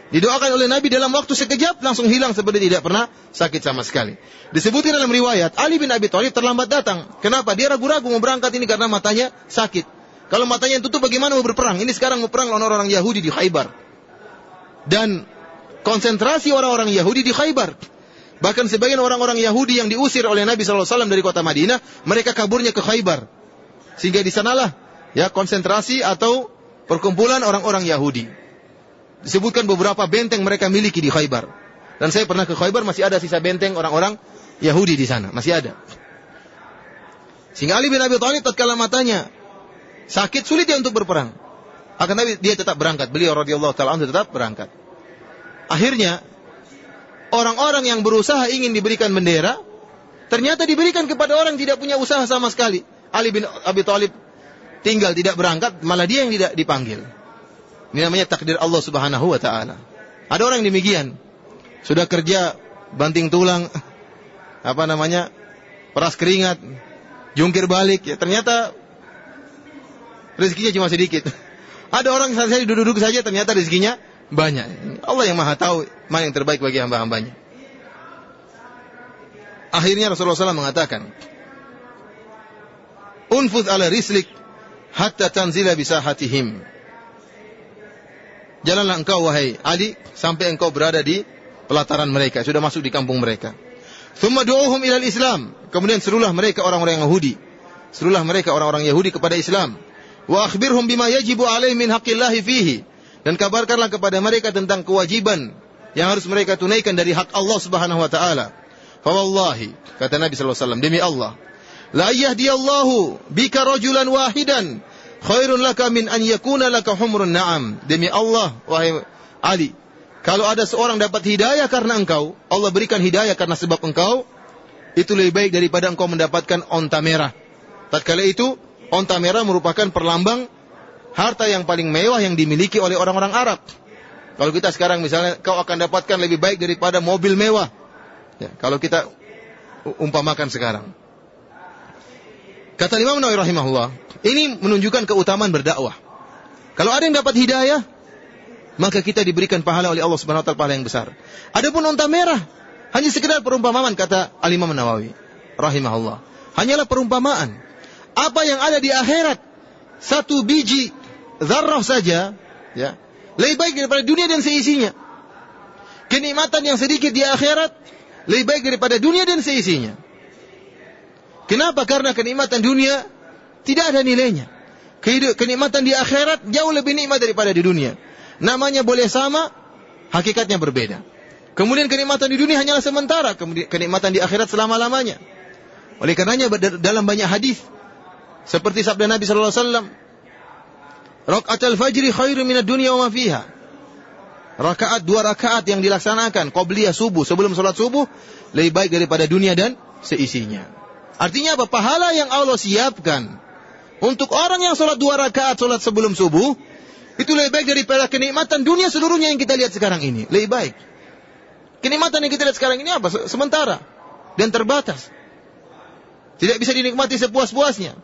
Didoakan oleh Nabi dalam waktu sekejap langsung hilang seperti tidak pernah sakit sama sekali. Disebutkan dalam riwayat Ali bin Abi Thalib terlambat datang. Kenapa? Dia ragu-ragu mau berangkat ini karena matanya sakit. Kalau matanya yang tutup bagaimana mau berperang? Ini sekarang mau perang lawan orang-orang Yahudi di Khaybar. Dan konsentrasi orang-orang Yahudi di Khaybar. Bahkan sebagian orang-orang Yahudi yang diusir oleh Nabi SAW dari kota Madinah, mereka kaburnya ke Khaybar. Sehingga di sanalah ya konsentrasi atau perkumpulan orang-orang Yahudi. Disebutkan beberapa benteng mereka miliki di Khaybar. Dan saya pernah ke Khaybar masih ada sisa benteng orang-orang Yahudi di sana, masih ada. Sehingga Ali bin Abi Thalib tatkala matanya sakit sulit dia untuk berperang. Akan tapi dia tetap berangkat. Beliau radhiyallahu taala tetap berangkat. Akhirnya orang-orang yang berusaha ingin diberikan bendera ternyata diberikan kepada orang yang tidak punya usaha sama sekali. Ali bin Abi Thalib tinggal tidak berangkat, malah dia yang tidak dipanggil. Ini namanya takdir Allah Subhanahu wa taala. Ada orang yang demikian. Sudah kerja banting tulang (laughs) apa namanya? peras keringat, jungkir balik ya ternyata rezekinya cuma sedikit. (laughs) Ada orang saya duduk-duduk saja ternyata rezekinya banyak. Allah yang maha tahu mana yang terbaik bagi hamba-hambanya. Akhirnya Rasulullah SAW mengatakan, Unfud ala rislik hatta tanzila bisahatihim. Jalanlah engkau wahai Ali sampai engkau berada di pelataran mereka, sudah masuk di kampung mereka. Thumma du'uhum ilal Islam. Kemudian serulah mereka orang-orang Yahudi. Serulah mereka orang-orang Yahudi kepada Islam. Wa akhbirhum bima yajibu alaih min haqqillahi fihi. Dan kabarkanlah kepada mereka tentang kewajiban yang harus mereka tunaikan dari hak Allah Subhanahu wa taala. Fa wallahi, kata Nabi sallallahu alaihi wasallam, demi Allah, la yahdiyallahu bika rajulan wahidan khairun laka min an yakuna laka humrun na'am. Demi Allah, wahai Ali, kalau ada seorang dapat hidayah karena engkau, Allah berikan hidayah karena sebab engkau, itu lebih baik daripada engkau mendapatkan onta merah. Tatkala itu, onta merah merupakan perlambang harta yang paling mewah yang dimiliki oleh orang-orang Arab. Kalau kita sekarang misalnya kau akan dapatkan lebih baik daripada mobil mewah. Ya, kalau kita umpamakan sekarang. Kata Imam Nawawi rahimahullah, ini menunjukkan keutamaan berdakwah. Kalau ada yang dapat hidayah, maka kita diberikan pahala oleh Allah Subhanahu wa taala pahala yang besar. Adapun onta merah, hanya sekedar perumpamaan kata Al Imam Nawawi rahimahullah. Hanyalah perumpamaan apa yang ada di akhirat satu biji zarrah saja ya. Lebih baik daripada dunia dan seisinya. Kenikmatan yang sedikit di akhirat lebih baik daripada dunia dan seisinya. Kenapa? Karena kenikmatan dunia tidak ada nilainya. Kenikmatan di akhirat jauh lebih nikmat daripada di dunia. Namanya boleh sama hakikatnya berbeda. Kemudian kenikmatan di dunia hanyalah sementara kemudian kenikmatan di akhirat selama-lamanya. Oleh karenanya dalam banyak hadis seperti sabda Nabi sallallahu alaihi wasallam, "Rakaatul fajri khairu minad dunya wa fiha." Rakaat dua rakaat yang dilaksanakan qabliyah subuh sebelum salat subuh lebih baik daripada dunia dan seisinya. Artinya apa? Pahala yang Allah siapkan untuk orang yang salat dua rakaat salat sebelum subuh itu lebih baik daripada kenikmatan dunia seluruhnya yang kita lihat sekarang ini. Lebih baik. Kenikmatan yang kita lihat sekarang ini apa? Sementara dan terbatas. Tidak bisa dinikmati sepuas-puasnya.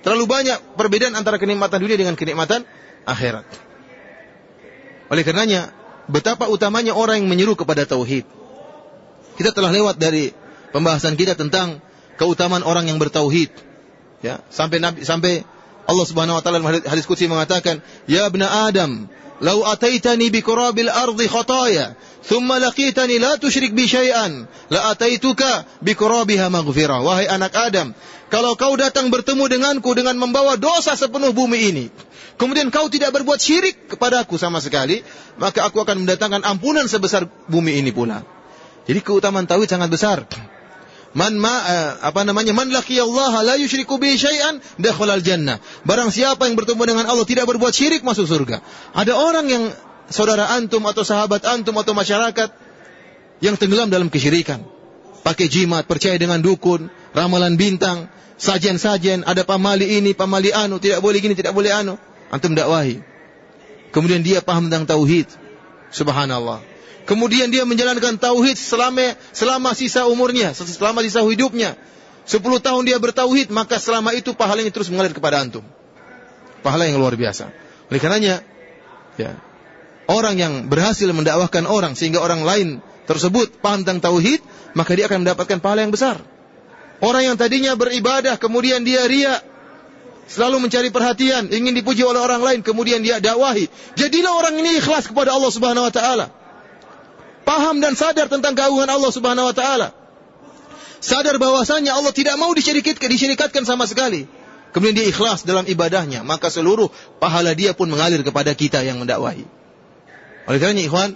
Terlalu banyak perbedaan antara kenikmatan dunia dengan kenikmatan akhirat. Oleh karenanya, betapa utamanya orang yang menyeru kepada tauhid. Kita telah lewat dari pembahasan kita tentang keutamaan orang yang bertauhid. Ya, sampai Nabi sampai Allah Subhanahu wa taala hadis qudsi mengatakan, "Ya ibna Adam, qurabil ardi khataya, thumma laqitani la tusyrik bi syai'an, la ataituka bi qurabiha maghfirah." Wahai anak Adam, kalau kau datang bertemu denganku dengan membawa dosa sepenuh bumi ini, kemudian kau tidak berbuat syirik kepadaku sama sekali, maka aku akan mendatangkan ampunan sebesar bumi ini pula. Jadi keutamaan tauhid sangat besar. Man ma uh, apa namanya? Man Allah la yusyriku bi syai'an dakhalal jannah. Barang siapa yang bertemu dengan Allah tidak berbuat syirik masuk surga. Ada orang yang saudara antum atau sahabat antum atau masyarakat yang tenggelam dalam kesyirikan. Pakai jimat, percaya dengan dukun, ramalan bintang, sajian-sajian, ada pamali ini, pamali anu, tidak boleh gini, tidak boleh anu. Antum dakwahi. Kemudian dia paham tentang tauhid. Subhanallah. Kemudian dia menjalankan tauhid selama selama sisa umurnya, selama sisa hidupnya. Sepuluh tahun dia bertauhid, maka selama itu pahalanya terus mengalir kepada antum. Pahala yang luar biasa. Oleh karenanya, ya, orang yang berhasil mendakwahkan orang sehingga orang lain tersebut paham tentang tauhid, maka dia akan mendapatkan pahala yang besar. Orang yang tadinya beribadah kemudian dia ria selalu mencari perhatian, ingin dipuji oleh orang lain, kemudian dia dakwahi. Jadilah orang ini ikhlas kepada Allah Subhanahu wa taala. Paham dan sadar tentang keagungan Allah Subhanahu wa taala. Sadar bahwasanya Allah tidak mau disyirikatkan, disyirikatkan sama sekali. Kemudian dia ikhlas dalam ibadahnya, maka seluruh pahala dia pun mengalir kepada kita yang mendakwahi. Oleh karenanya ikhwan,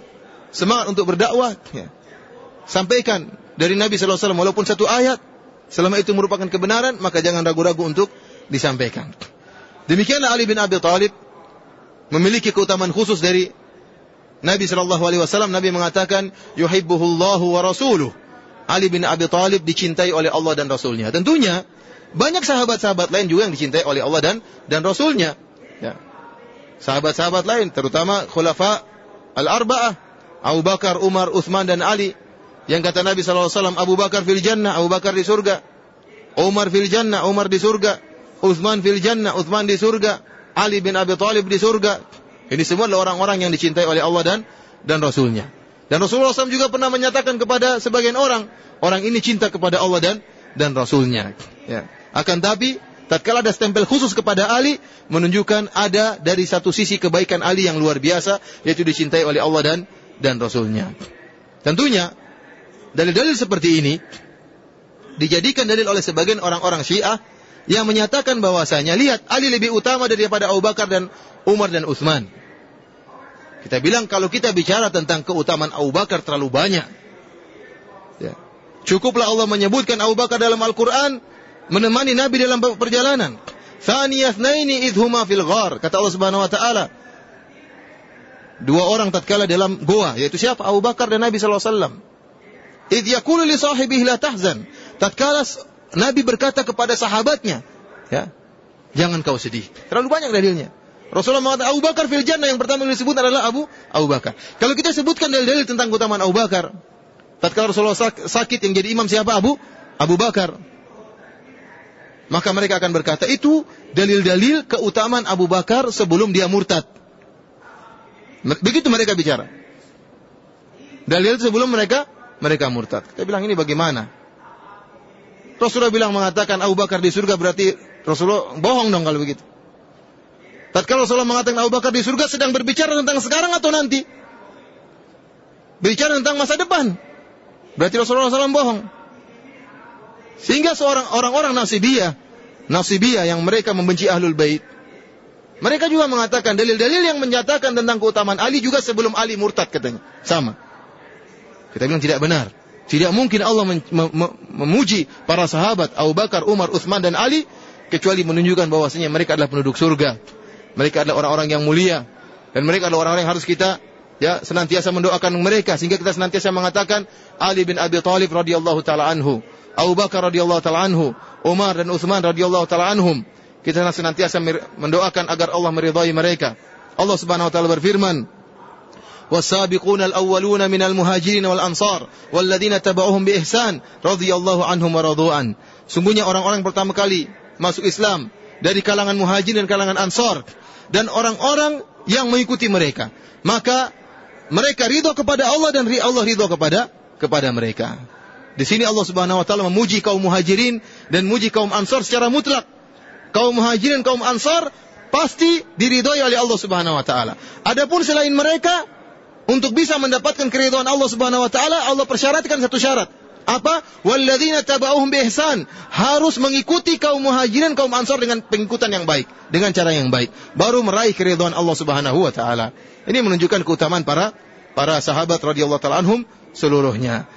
semangat untuk berdakwah ya. Sampaikan dari Nabi wasallam walaupun satu ayat, selama itu merupakan kebenaran, maka jangan ragu-ragu untuk disampaikan. Demikianlah Ali bin Abi Thalib memiliki keutamaan khusus dari Nabi Shallallahu Alaihi Wasallam. Nabi mengatakan, yuhibbuhullahu wa rasuluh. Ali bin Abi Thalib dicintai oleh Allah dan Rasulnya. Tentunya banyak sahabat-sahabat lain juga yang dicintai oleh Allah dan dan Rasulnya. Ya. Sahabat-sahabat lain, terutama khulafa al-arba'ah, Abu Bakar, Umar, Uthman dan Ali. Yang kata Nabi SAW, Abu Bakar fil jannah, Abu Bakar di surga. Umar fil jannah, Umar di surga. Uthman fil jannah, Uthman di surga, Ali bin Abi Thalib di surga. Ini semua adalah orang-orang yang dicintai oleh Allah dan dan Rasulnya. Dan Rasulullah SAW juga pernah menyatakan kepada sebagian orang, orang ini cinta kepada Allah dan dan Rasulnya. Ya. Akan tapi, tatkala ada stempel khusus kepada Ali, menunjukkan ada dari satu sisi kebaikan Ali yang luar biasa, yaitu dicintai oleh Allah dan dan Rasulnya. Tentunya, dalil-dalil seperti ini dijadikan dalil oleh sebagian orang-orang Syiah yang menyatakan bahwasanya lihat Ali lebih utama daripada Abu Bakar dan Umar dan Utsman. Kita bilang kalau kita bicara tentang keutamaan Abu Bakar terlalu banyak. Ya. Cukuplah Allah menyebutkan Abu Bakar dalam Al-Quran menemani Nabi dalam perjalanan. Thaniyasnaini idhuma fil ghar. Kata Allah Subhanahu wa taala. Dua orang tatkala dalam goa, yaitu siapa? Abu Bakar dan Nabi sallallahu alaihi wasallam. Idh li sahibihi la tahzan. Tatkala Nabi berkata kepada sahabatnya, ya, jangan kau sedih. Terlalu banyak dalilnya. Rasulullah mengatakan Abu Bakar fil jannah yang pertama yang disebut adalah Abu Abu Bakar. Kalau kita sebutkan dalil-dalil tentang keutamaan Abu Bakar, tatkala Rasulullah sakit yang jadi imam siapa? Abu Abu Bakar. Maka mereka akan berkata itu dalil-dalil keutamaan Abu Bakar sebelum dia murtad. Begitu mereka bicara. Dalil sebelum mereka mereka murtad. Kita bilang ini bagaimana? Rasulullah bilang mengatakan Abu Bakar di surga berarti Rasulullah bohong dong kalau begitu. Tatkala Rasulullah mengatakan Abu Bakar di surga sedang berbicara tentang sekarang atau nanti? Bicara tentang masa depan. Berarti Rasulullah SAW bohong. Sehingga seorang orang-orang nasibiyah, nasibiyah yang mereka membenci ahlul bait, mereka juga mengatakan dalil-dalil yang menyatakan tentang keutamaan Ali juga sebelum Ali murtad katanya. Sama. Kita bilang tidak benar. Tidak mungkin Allah memuji para sahabat Abu Bakar, Umar, Uthman dan Ali kecuali menunjukkan bahwasanya mereka adalah penduduk surga. Mereka adalah orang-orang yang mulia dan mereka adalah orang-orang yang harus kita ya senantiasa mendoakan mereka sehingga kita senantiasa mengatakan Ali bin Abi Thalib radhiyallahu taala anhu, Abu Bakar radhiyallahu taala anhu, Umar dan Uthman radhiyallahu taala anhum. Kita senantiasa mendoakan agar Allah meridhai mereka. Allah Subhanahu wa taala berfirman, والسابقون الأولون من المهاجرين والأنصار والذين تبعهم بإحسان رضي الله عنهم ورضوا عنه Sungguhnya orang-orang pertama kali masuk Islam dari kalangan muhajir dan kalangan ansar dan orang-orang yang mengikuti mereka. Maka mereka ridho kepada Allah dan Allah ridho kepada kepada mereka. Di sini Allah Subhanahu wa taala memuji kaum muhajirin dan memuji kaum ansar secara mutlak. Kaum muhajirin kaum ansar pasti diridhoi oleh Allah Subhanahu wa taala. Adapun selain mereka untuk bisa mendapatkan keridhaan Allah Subhanahu wa taala, Allah persyaratkan satu syarat. Apa? Walladzina tabauhum biihsan. Harus mengikuti kaum muhajirin, kaum ansar dengan pengikutan yang baik, dengan cara yang baik, baru meraih keridhaan Allah Subhanahu wa taala. Ini menunjukkan keutamaan para para sahabat radhiyallahu taala anhum seluruhnya.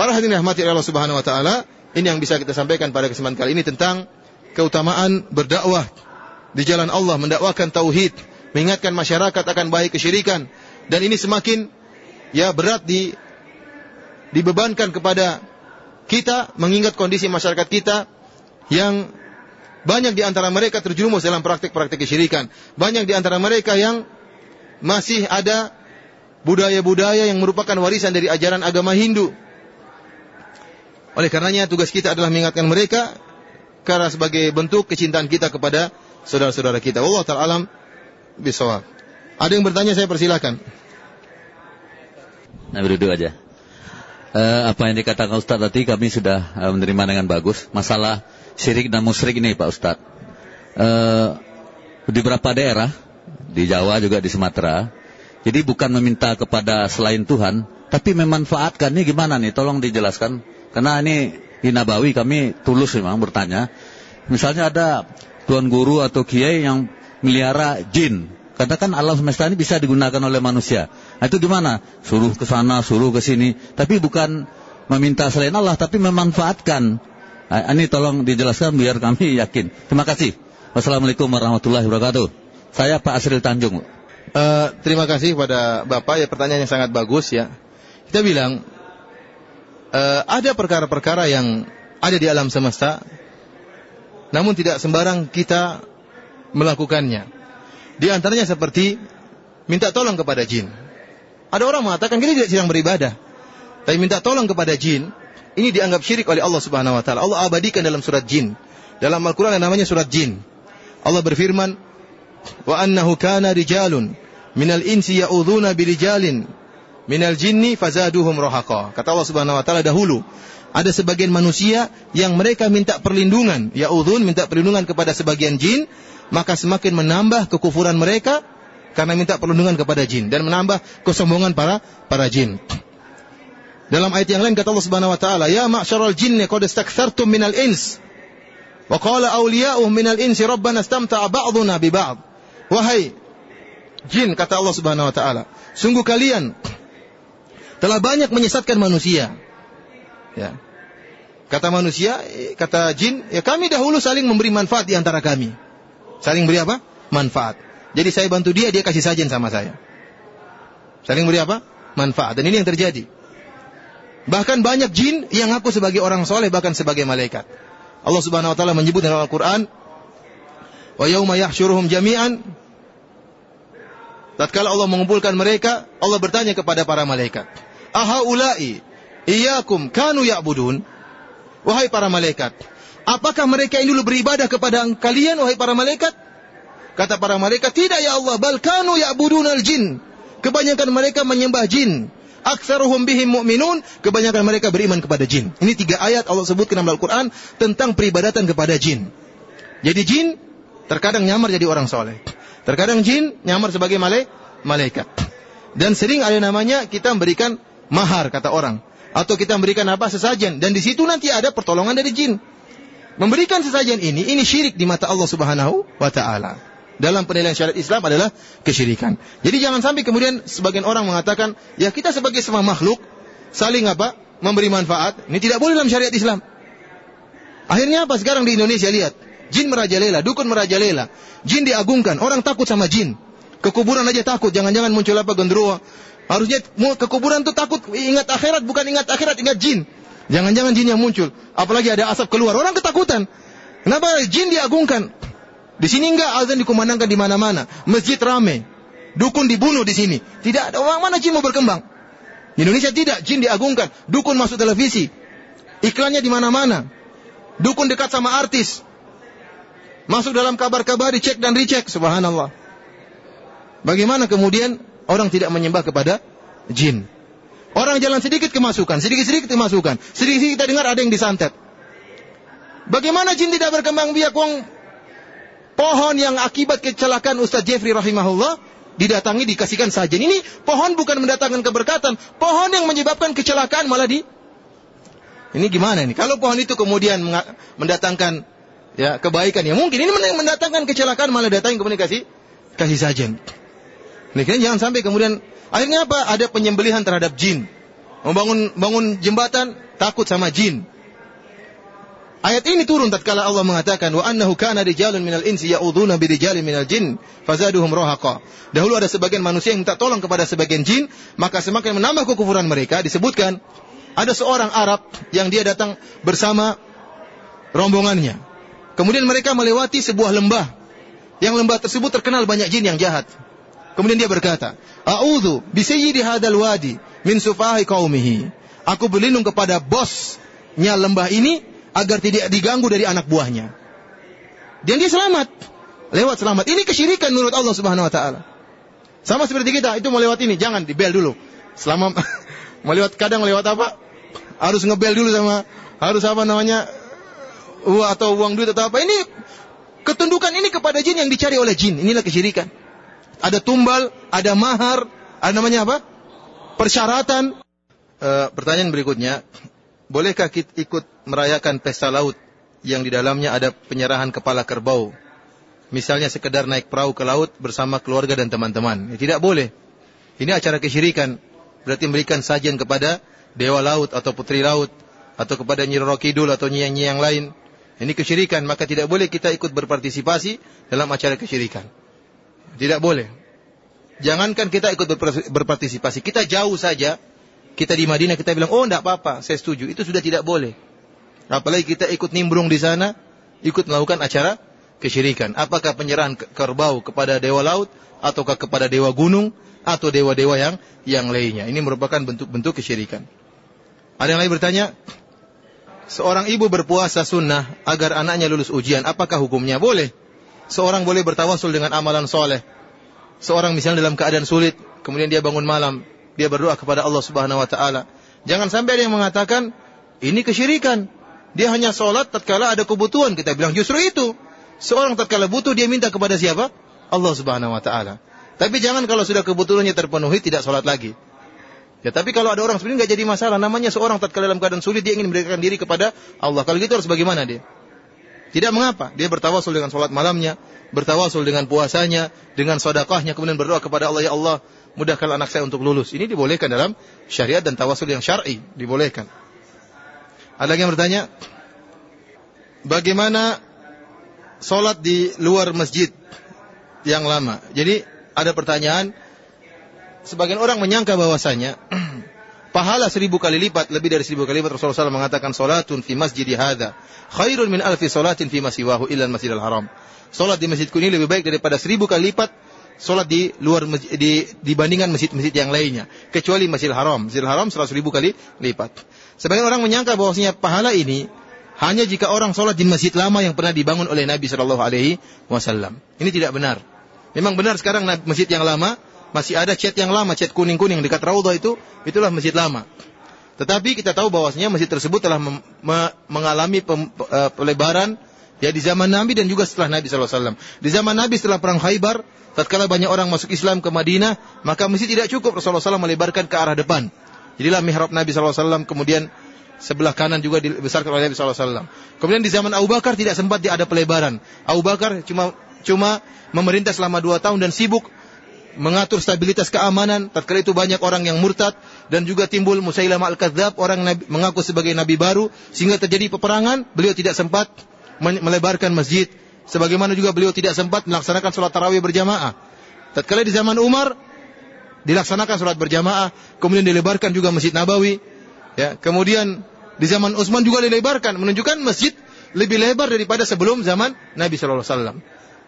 Para hadirin rahmati Allah Subhanahu wa taala, ini yang bisa kita sampaikan pada kesempatan kali ini tentang keutamaan berdakwah di jalan Allah, mendakwakan tauhid, mengingatkan masyarakat akan baik kesyirikan, dan ini semakin ya berat di dibebankan kepada kita mengingat kondisi masyarakat kita yang banyak di antara mereka terjerumus dalam praktik-praktik kesyirikan. Banyak di antara mereka yang masih ada budaya-budaya yang merupakan warisan dari ajaran agama Hindu. Oleh karenanya tugas kita adalah mengingatkan mereka karena sebagai bentuk kecintaan kita kepada saudara-saudara kita. Allah taala alam bisawab. Ada yang bertanya saya persilakan. Nah, duduk aja. Uh, apa yang dikatakan Ustadz tadi kami sudah uh, menerima dengan bagus. Masalah syirik dan musyrik ini Pak Ustadz. eh, di beberapa daerah di Jawa juga di Sumatera. Jadi bukan meminta kepada selain Tuhan, tapi memanfaatkan. Ini gimana nih? Tolong dijelaskan. Karena ini di Nabawi kami tulus memang bertanya. Misalnya ada tuan guru atau kiai yang melihara jin. Katakan alam semesta ini bisa digunakan oleh manusia. Nah, itu gimana? Suruh ke sana, suruh ke sini. Tapi bukan meminta selain Allah, tapi memanfaatkan. Nah, ini tolong dijelaskan biar kami (laughs) yakin. Terima kasih. Wassalamualaikum warahmatullahi wabarakatuh. Saya Pak Asril Tanjung. Uh, terima kasih pada Bapak ya pertanyaan yang sangat bagus ya. Kita bilang uh, ada perkara-perkara yang ada di alam semesta namun tidak sembarang kita melakukannya. Di antaranya seperti minta tolong kepada jin. Ada orang mengatakan kita tidak sedang beribadah, tapi minta tolong kepada jin ini dianggap syirik oleh Allah Subhanahu wa taala. Allah abadikan dalam surat jin. Dalam Al-Qur'an yang namanya surat jin. Allah berfirman, "Wa annahu kana rijalun minal insi ya'udzuuna birijalin minal jinni fazaduhum rahaqa." Kata Allah Subhanahu wa taala dahulu, ada sebagian manusia yang mereka minta perlindungan, ya'udzun minta perlindungan kepada sebagian jin, maka semakin menambah kekufuran mereka karena minta perlindungan kepada jin dan menambah kesombongan para para jin. Dalam ayat yang lain kata Allah Subhanahu wa taala, "Ya ma'syaral jinni qad istakthartum minal ins." Wa qala awliya'uhum minal insi rabbana istamta'a ba'duna bi ba'd. Wahai jin kata Allah Subhanahu wa taala, sungguh kalian telah banyak menyesatkan manusia. Ya. Kata manusia, kata jin, ya kami dahulu saling memberi manfaat di antara kami. Saling beri apa? Manfaat. Jadi saya bantu dia, dia kasih sajen sama saya. Saling beri apa? Manfaat. Dan ini yang terjadi. Bahkan banyak jin yang ngaku sebagai orang soleh, bahkan sebagai malaikat. Allah Subhanahu wa taala menyebut dalam Al-Qur'an, "Wa yauma yahsyuruhum jami'an" Tatkala Allah mengumpulkan mereka, Allah bertanya kepada para malaikat, "Ahaula'i iyyakum kanu ya'budun?" Wahai para malaikat, apakah mereka ini dulu beribadah kepada kalian wahai para malaikat? Kata para malaikat, "Tidak ya Allah, bal kanu ya'budunal jin." Kebanyakan mereka menyembah jin. Aksaruhum bihim mu'minun. Kebanyakan mereka beriman kepada jin. Ini tiga ayat Allah sebutkan dalam Al-Quran tentang peribadatan kepada jin. Jadi jin terkadang nyamar jadi orang soleh. Terkadang jin nyamar sebagai malaikat. Dan sering ada namanya kita memberikan mahar kata orang. Atau kita memberikan apa sesajen. Dan di situ nanti ada pertolongan dari jin. Memberikan sesajen ini, ini syirik di mata Allah subhanahu wa ta'ala dalam penilaian syariat Islam adalah kesyirikan. Jadi jangan sampai kemudian sebagian orang mengatakan, ya kita sebagai semua makhluk saling apa? memberi manfaat. Ini tidak boleh dalam syariat Islam. Akhirnya apa sekarang di Indonesia lihat, jin merajalela, dukun merajalela, jin diagungkan, orang takut sama jin. Kekuburan aja takut, jangan-jangan muncul apa gendruwo. Harusnya ke kuburan tuh takut ingat akhirat, bukan ingat akhirat, ingat jin. Jangan-jangan jin yang muncul, apalagi ada asap keluar, orang ketakutan. Kenapa jin diagungkan? Di sini enggak azan dikumandangkan di mana-mana. Masjid ramai. Dukun dibunuh di sini. Tidak ada orang mana jin mau berkembang. Di Indonesia tidak, jin diagungkan. Dukun masuk televisi. Iklannya di mana-mana. Dukun dekat sama artis. Masuk dalam kabar-kabar dicek dan dicek. Subhanallah. Bagaimana kemudian orang tidak menyembah kepada jin? Orang jalan sedikit kemasukan, sedikit-sedikit kemasukan. Sedikit-sedikit kita dengar ada yang disantet. Bagaimana jin tidak berkembang biak wong pohon yang akibat kecelakaan Ustaz Jeffrey rahimahullah didatangi dikasihkan sajen. Ini pohon bukan mendatangkan keberkatan, pohon yang menyebabkan kecelakaan malah di ini gimana ini? Kalau pohon itu kemudian mendatangkan ya kebaikan ya mungkin ini mendatangkan kecelakaan malah datangi kemudian kasih kasih sajen. Kan jangan sampai kemudian akhirnya apa? Ada penyembelihan terhadap jin. Membangun bangun jembatan takut sama jin. Ayat ini turun tatkala Allah mengatakan wa annahu kana rijalun minal insi ya'udzuuna bi rijalin minal jin fazaduhum rahaqa. Dahulu ada sebagian manusia yang minta tolong kepada sebagian jin, maka semakin menambah kekufuran mereka. Disebutkan ada seorang Arab yang dia datang bersama rombongannya. Kemudian mereka melewati sebuah lembah. Yang lembah tersebut terkenal banyak jin yang jahat. Kemudian dia berkata, "A'udzu bi sayyidi hadzal wadi min sufahi qaumihi." Aku berlindung kepada bosnya lembah ini agar tidak diganggu dari anak buahnya. Dan dia selamat. Lewat selamat. Ini kesyirikan menurut Allah Subhanahu wa taala. Sama seperti kita, itu mau lewat ini, jangan dibel dulu. Selama (laughs) mau lewat kadang lewat apa? Harus ngebel dulu sama harus apa namanya? uang atau uang duit atau apa. Ini Ketundukan ini kepada jin yang dicari oleh jin. Inilah kesyirikan. Ada tumbal, ada mahar, ada namanya apa? Persyaratan. E, pertanyaan berikutnya, bolehkah kita ikut merayakan pesta laut yang di dalamnya ada penyerahan kepala kerbau? Misalnya sekedar naik perahu ke laut bersama keluarga dan teman-teman. Ya, tidak boleh. Ini acara kesyirikan. Berarti memberikan sajian kepada dewa laut atau putri laut atau kepada Nyi Roro Kidul atau nyi-nyi yang lain. Ini kesyirikan, maka tidak boleh kita ikut berpartisipasi dalam acara kesyirikan. Tidak boleh. Jangankan kita ikut berpartisipasi, kita jauh saja. Kita di Madinah kita bilang, "Oh, enggak apa-apa, saya setuju." Itu sudah tidak boleh. Apalagi kita ikut nimbrung di sana, ikut melakukan acara kesyirikan. Apakah penyerahan kerbau kepada dewa laut ataukah kepada dewa gunung atau dewa-dewa yang yang lainnya. Ini merupakan bentuk-bentuk kesyirikan. Ada yang lain bertanya? Seorang ibu berpuasa sunnah agar anaknya lulus ujian, apakah hukumnya? Boleh. Seorang boleh bertawasul dengan amalan soleh. Seorang misalnya dalam keadaan sulit, kemudian dia bangun malam, dia berdoa kepada Allah Subhanahu wa taala. Jangan sampai ada yang mengatakan ini kesyirikan. Dia hanya sholat tatkala ada kebutuhan. Kita bilang justru itu. Seorang tatkala butuh dia minta kepada siapa? Allah Subhanahu wa taala. Tapi jangan kalau sudah kebutuhannya terpenuhi tidak sholat lagi. Ya, tapi kalau ada orang sebenarnya nggak jadi masalah. Namanya seorang tatkala dalam keadaan sulit dia ingin memberikan diri kepada Allah. Kalau gitu harus bagaimana dia? Tidak mengapa. Dia bertawasul dengan sholat malamnya, bertawasul dengan puasanya, dengan sodakahnya, kemudian berdoa kepada Allah, Ya Allah, mudahkan anak saya untuk lulus. Ini dibolehkan dalam syariat dan tawasul yang syar'i. Dibolehkan. Ada lagi yang bertanya? Bagaimana sholat di luar masjid yang lama? Jadi ada pertanyaan, sebagian orang menyangka bahwasanya (clears throat) pahala seribu kali lipat, lebih dari seribu kali lipat Rasulullah SAW mengatakan salatun fi masjid hadha khairun min alfi salatin fi masiwahu illa masjidil haram. Salat di masjidku ini lebih baik daripada seribu kali lipat salat di luar di, dibandingkan masjid-masjid yang lainnya. Kecuali Masjidil Haram. Masjidil Haram seratus ribu kali lipat. Sebagian orang menyangka bahwasanya pahala ini hanya jika orang sholat di masjid lama yang pernah dibangun oleh Nabi Shallallahu Alaihi Wasallam. Ini tidak benar. Memang benar sekarang masjid yang lama masih ada cat yang lama, cat kuning-kuning dekat Raudhah itu, itulah masjid lama. Tetapi kita tahu bahwasanya masjid tersebut telah mengalami uh, pelebaran ya di zaman Nabi dan juga setelah Nabi SAW. Di zaman Nabi setelah perang Khaybar, tatkala banyak orang masuk Islam ke Madinah, maka masjid tidak cukup Rasulullah SAW melebarkan ke arah depan. Jadilah mihrab Nabi SAW, kemudian sebelah kanan juga dibesarkan oleh Nabi SAW. Kemudian di zaman Abu Bakar tidak sempat ada pelebaran. Abu Bakar cuma cuma memerintah selama dua tahun dan sibuk mengatur stabilitas keamanan. Tatkala itu banyak orang yang murtad dan juga timbul Musailamah al-Kadzab, orang nabi, mengaku sebagai nabi baru sehingga terjadi peperangan. Beliau tidak sempat melebarkan masjid. Sebagaimana juga beliau tidak sempat melaksanakan sholat tarawih berjamaah. Tatkala di zaman Umar dilaksanakan sholat berjamaah, kemudian dilebarkan juga masjid Nabawi. Ya, kemudian di zaman Utsman juga dilebarkan, menunjukkan masjid lebih lebar daripada sebelum zaman Nabi Shallallahu Alaihi Wasallam.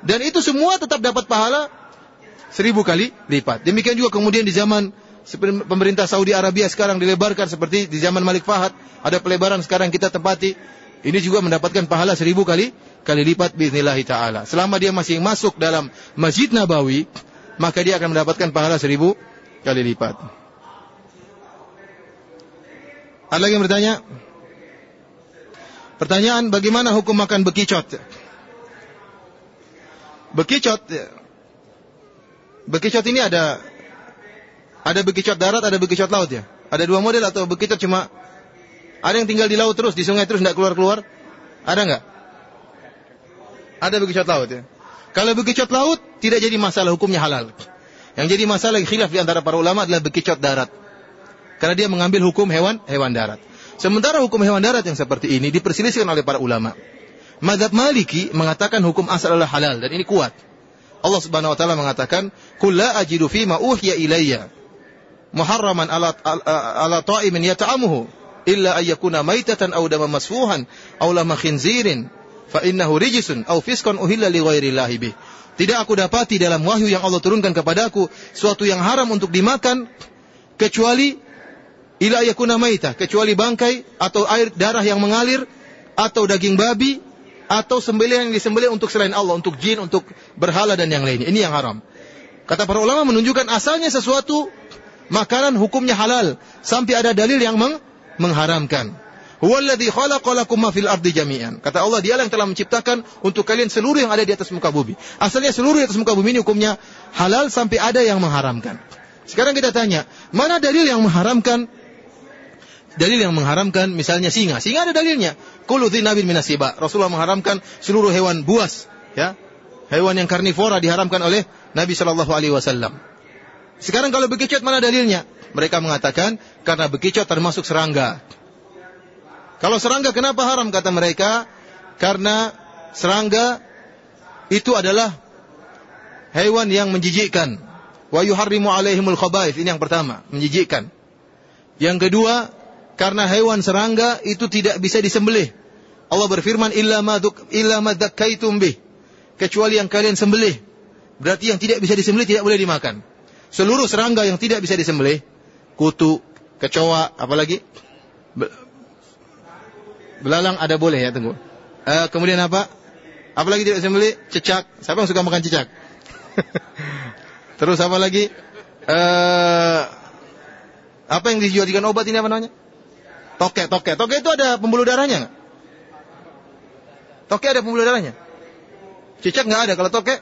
Dan itu semua tetap dapat pahala seribu kali lipat. Demikian juga kemudian di zaman pemerintah Saudi Arabia sekarang dilebarkan seperti di zaman Malik Fahad ada pelebaran sekarang kita tempati ini juga mendapatkan pahala seribu kali kali lipat bisnillahi taala. Selama dia masih masuk dalam Masjid Nabawi, maka dia akan mendapatkan pahala seribu kali lipat. Ada lagi yang bertanya? Pertanyaan, bagaimana hukum makan bekicot? Bekicot Bekicot ini ada ada bekicot darat, ada bekicot laut ya. Ada dua model atau bekicot cuma ada yang tinggal di laut terus, di sungai terus tidak keluar-keluar? Ada nggak? Ada bekicot laut ya. Kalau bekicot laut tidak jadi masalah hukumnya halal. Yang jadi masalah khilaf di antara para ulama adalah bekicot darat. Karena dia mengambil hukum hewan hewan darat. Sementara hukum hewan darat yang seperti ini diperselisihkan oleh para ulama. Madhab Maliki mengatakan hukum asal adalah halal dan ini kuat. Allah Subhanahu wa taala mengatakan, "Qul la ajidu fi ma uhiya ilayya muharraman ala ala ta'imin yata'amuhu illa ay yakuna maitatan aw daman masfuhan aw lama khinzirin fa innahu rijsun aw fisqan uhilla li ghairillahi bih." Tidak aku dapati dalam wahyu yang Allah turunkan kepadaku suatu yang haram untuk dimakan kecuali ila yakuna maita, kecuali bangkai atau air darah yang mengalir atau daging babi atau sembelihan yang disembelih untuk selain Allah, untuk jin, untuk berhala dan yang lainnya. Ini yang haram. Kata para ulama menunjukkan asalnya sesuatu makanan hukumnya halal sampai ada dalil yang meng mengharamkan. Huwallazi khalaqa lakum ma fil ardi jami'an. Kata Allah, dialah yang telah menciptakan untuk kalian seluruh yang ada di atas muka bumi. Asalnya seluruh di atas muka bumi ini hukumnya halal sampai ada yang mengharamkan. Sekarang kita tanya, mana dalil yang mengharamkan dalil yang mengharamkan misalnya singa. Singa ada dalilnya. Kullu dzinabin minasiba. Rasulullah mengharamkan seluruh hewan buas, ya. Hewan yang karnivora diharamkan oleh Nabi Shallallahu alaihi wasallam. Sekarang kalau bekicot mana dalilnya? Mereka mengatakan karena bekicot termasuk serangga. Kalau serangga kenapa haram kata mereka? Karena serangga itu adalah hewan yang menjijikkan. Wa yuharrimu alaihimul khaba'ith. Ini yang pertama, menjijikkan. Yang kedua, karena hewan serangga itu tidak bisa disembelih. Allah berfirman illa ma illa bih. Kecuali yang kalian sembelih. Berarti yang tidak bisa disembelih tidak boleh dimakan. Seluruh serangga yang tidak bisa disembelih, kutu, kecoa, apalagi Belalang ada boleh ya, tunggu. Uh, kemudian apa? Apalagi tidak sembeli? Cecak. Siapa yang suka makan cecak? (laughs) Terus apa lagi? Uh, apa yang dijadikan obat ini apa namanya? Toke, toke. Toke itu ada pembuluh darahnya nggak? Toke ada pembuluh darahnya? Cecak nggak ada. Kalau toke,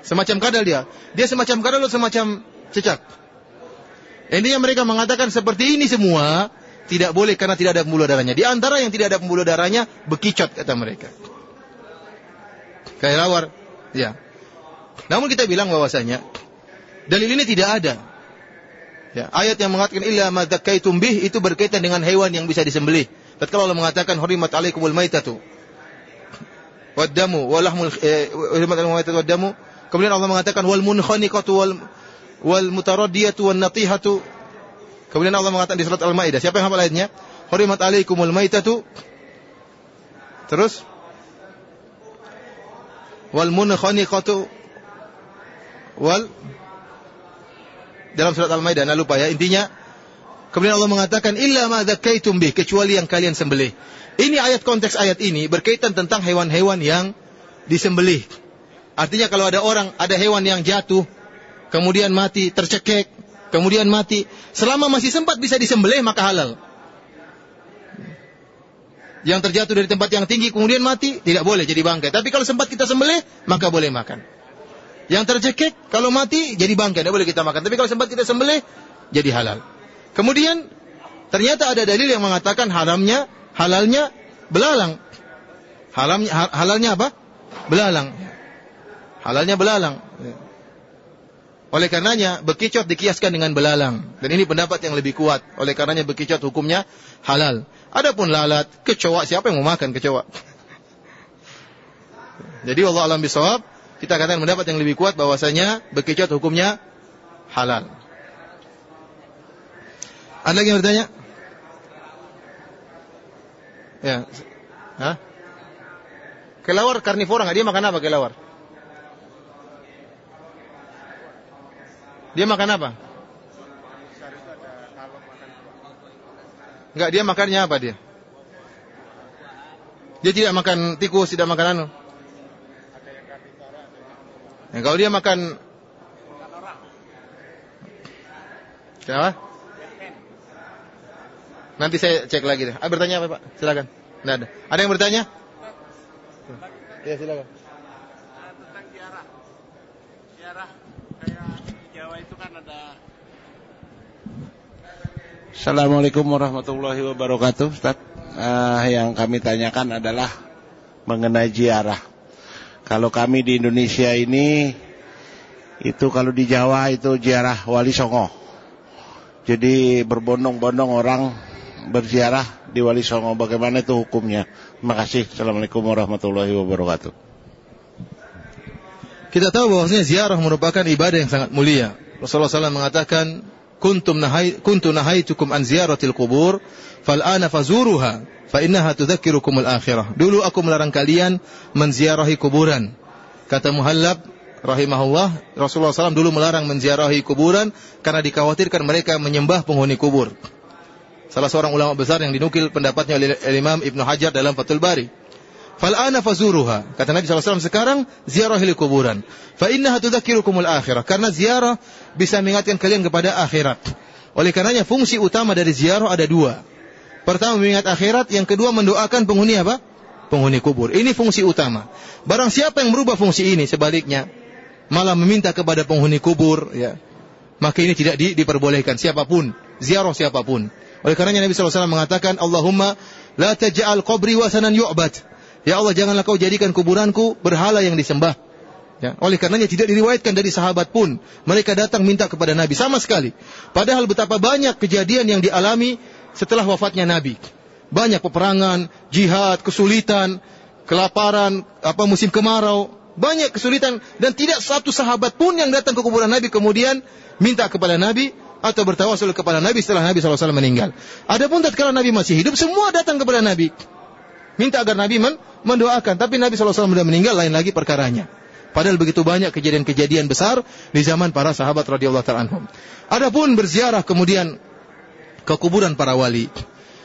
semacam kadal dia. Dia semacam kadal atau semacam cecak. Intinya mereka mengatakan seperti ini semua tidak boleh karena tidak ada pembuluh darahnya. Di antara yang tidak ada pembuluh darahnya, bekicot kata mereka. Kayak lawar. Ya. Namun kita bilang bahwasanya dalil ini tidak ada. Ya, ayat yang mengatakan illa ma dzakaitum bih itu berkaitan dengan hewan yang bisa disembelih. Tatkala Allah mengatakan hurimat alaikumul maitatu waddamu walahmul eh, hurimat alaikumul maitatu waddamu. Kemudian Allah mengatakan wal munkhaniqatu wal wal mutaraddiyatu wan natihatu Kemudian Allah mengatakan di surat Al-Maidah, siapa yang hafal ayatnya? Hurimat alaikumul maitatu. Terus wal munkhaniqatu wal dalam surat Al-Maidah, nah lupa ya. Intinya kemudian Allah mengatakan illa ma dzakaitum bih, kecuali yang kalian sembelih. Ini ayat konteks ayat ini berkaitan tentang hewan-hewan yang disembelih. Artinya kalau ada orang, ada hewan yang jatuh, kemudian mati, tercekek, kemudian mati, selama masih sempat bisa disembelih maka halal. Yang terjatuh dari tempat yang tinggi kemudian mati tidak boleh jadi bangkai. Tapi kalau sempat kita sembelih maka boleh makan. Yang tercekik kalau mati jadi bangkai tidak boleh kita makan. Tapi kalau sempat kita sembelih jadi halal. Kemudian ternyata ada dalil yang mengatakan haramnya halalnya belalang. Halalnya halalnya apa? Belalang. Halalnya belalang. Oleh karenanya bekicot dikiaskan dengan belalang dan ini pendapat yang lebih kuat. Oleh karenanya bekicot hukumnya halal. Adapun lalat, kecoa siapa yang mau makan kecoa? (laughs) Jadi Allah alam bisawab kita katakan pendapat yang lebih kuat bahwasanya bekicot hukumnya halal. Ada lagi yang bertanya? Ya. Hah? Kelawar karnivora nggak? Dia makan apa kelawar? Dia makan apa? Enggak, dia makannya apa dia? Dia tidak makan tikus, tidak makan anu. Nah, kalau dia makan Kenapa? Nanti saya cek lagi deh. Ah, bertanya apa, Pak? Silakan. Tidak ada. Ada yang bertanya? Ya, silakan. Assalamualaikum warahmatullahi wabarakatuh Ustaz uh, Yang kami tanyakan adalah Mengenai ziarah Kalau kami di Indonesia ini Itu kalau di Jawa itu ziarah Wali Songo. Jadi berbondong-bondong orang Berziarah di Wali Songo. Bagaimana itu hukumnya? Terima kasih. Assalamualaikum warahmatullahi wabarakatuh. Kita tahu bahwasanya ziarah merupakan ibadah yang sangat mulia. Rasulullah SAW mengatakan kuntum nahai kuntu nahaitukum an ziyaratil qubur fal'ana fazuruha fa innaha tudzakirukum al-akhirah. Dulu aku melarang kalian menziarahi kuburan. Kata Muhallab rahimahullah, Rasulullah SAW dulu melarang menziarahi kuburan karena dikhawatirkan mereka menyembah penghuni kubur. Salah seorang ulama besar yang dinukil pendapatnya oleh Imam Ibnu Hajar dalam Fathul Bari. Fal'ana fazuruha. Kata Nabi SAW sekarang ziarahi kuburan. Fa innaha tudzakirukumul akhirah. Karena ziarah bisa mengingatkan kalian kepada akhirat. Oleh karenanya fungsi utama dari ziarah ada dua. Pertama mengingat akhirat, yang kedua mendoakan penghuni apa? Penghuni kubur. Ini fungsi utama. Barang siapa yang merubah fungsi ini sebaliknya, malah meminta kepada penghuni kubur, ya, maka ini tidak di, diperbolehkan siapa pun, ziarah siapa pun. Oleh karenanya Nabi SAW mengatakan, Allahumma la taj'al qabri wasanan yu'bad. Ya Allah, janganlah kau jadikan kuburanku berhala yang disembah. Ya, oleh karenanya tidak diriwayatkan dari sahabat pun mereka datang minta kepada Nabi sama sekali. Padahal betapa banyak kejadian yang dialami setelah wafatnya Nabi. Banyak peperangan, jihad, kesulitan, kelaparan, apa musim kemarau, banyak kesulitan dan tidak satu sahabat pun yang datang ke kuburan Nabi kemudian minta kepada Nabi atau bertawasul kepada Nabi setelah Nabi SAW meninggal. Adapun tatkala Nabi masih hidup, semua datang kepada Nabi. Minta agar Nabi men mendoakan. Tapi Nabi SAW sudah meninggal, lain lagi perkaranya. Padahal begitu banyak kejadian-kejadian besar di zaman para sahabat radhiyallahu taala anhum. Adapun berziarah kemudian ke kuburan para wali.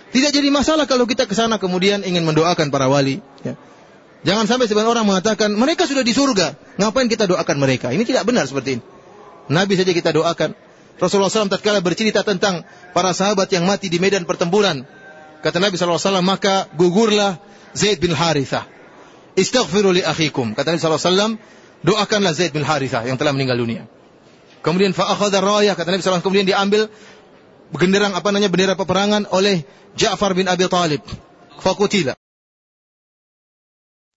Tidak jadi masalah kalau kita ke sana kemudian ingin mendoakan para wali. Ya. Jangan sampai sebagian orang mengatakan mereka sudah di surga, ngapain kita doakan mereka? Ini tidak benar seperti ini. Nabi saja kita doakan. Rasulullah SAW tatkala bercerita tentang para sahabat yang mati di medan pertempuran. Kata Nabi SAW, maka gugurlah Zaid bin Harithah. Istaghfiru li akhikum. Kata Nabi SAW, doakanlah Zaid bin Harithah yang telah meninggal dunia. Kemudian fa'akhadha rayah, kata Nabi SAW, kemudian diambil genderang apa namanya bendera peperangan oleh Ja'far bin Abi Talib. Fakutila.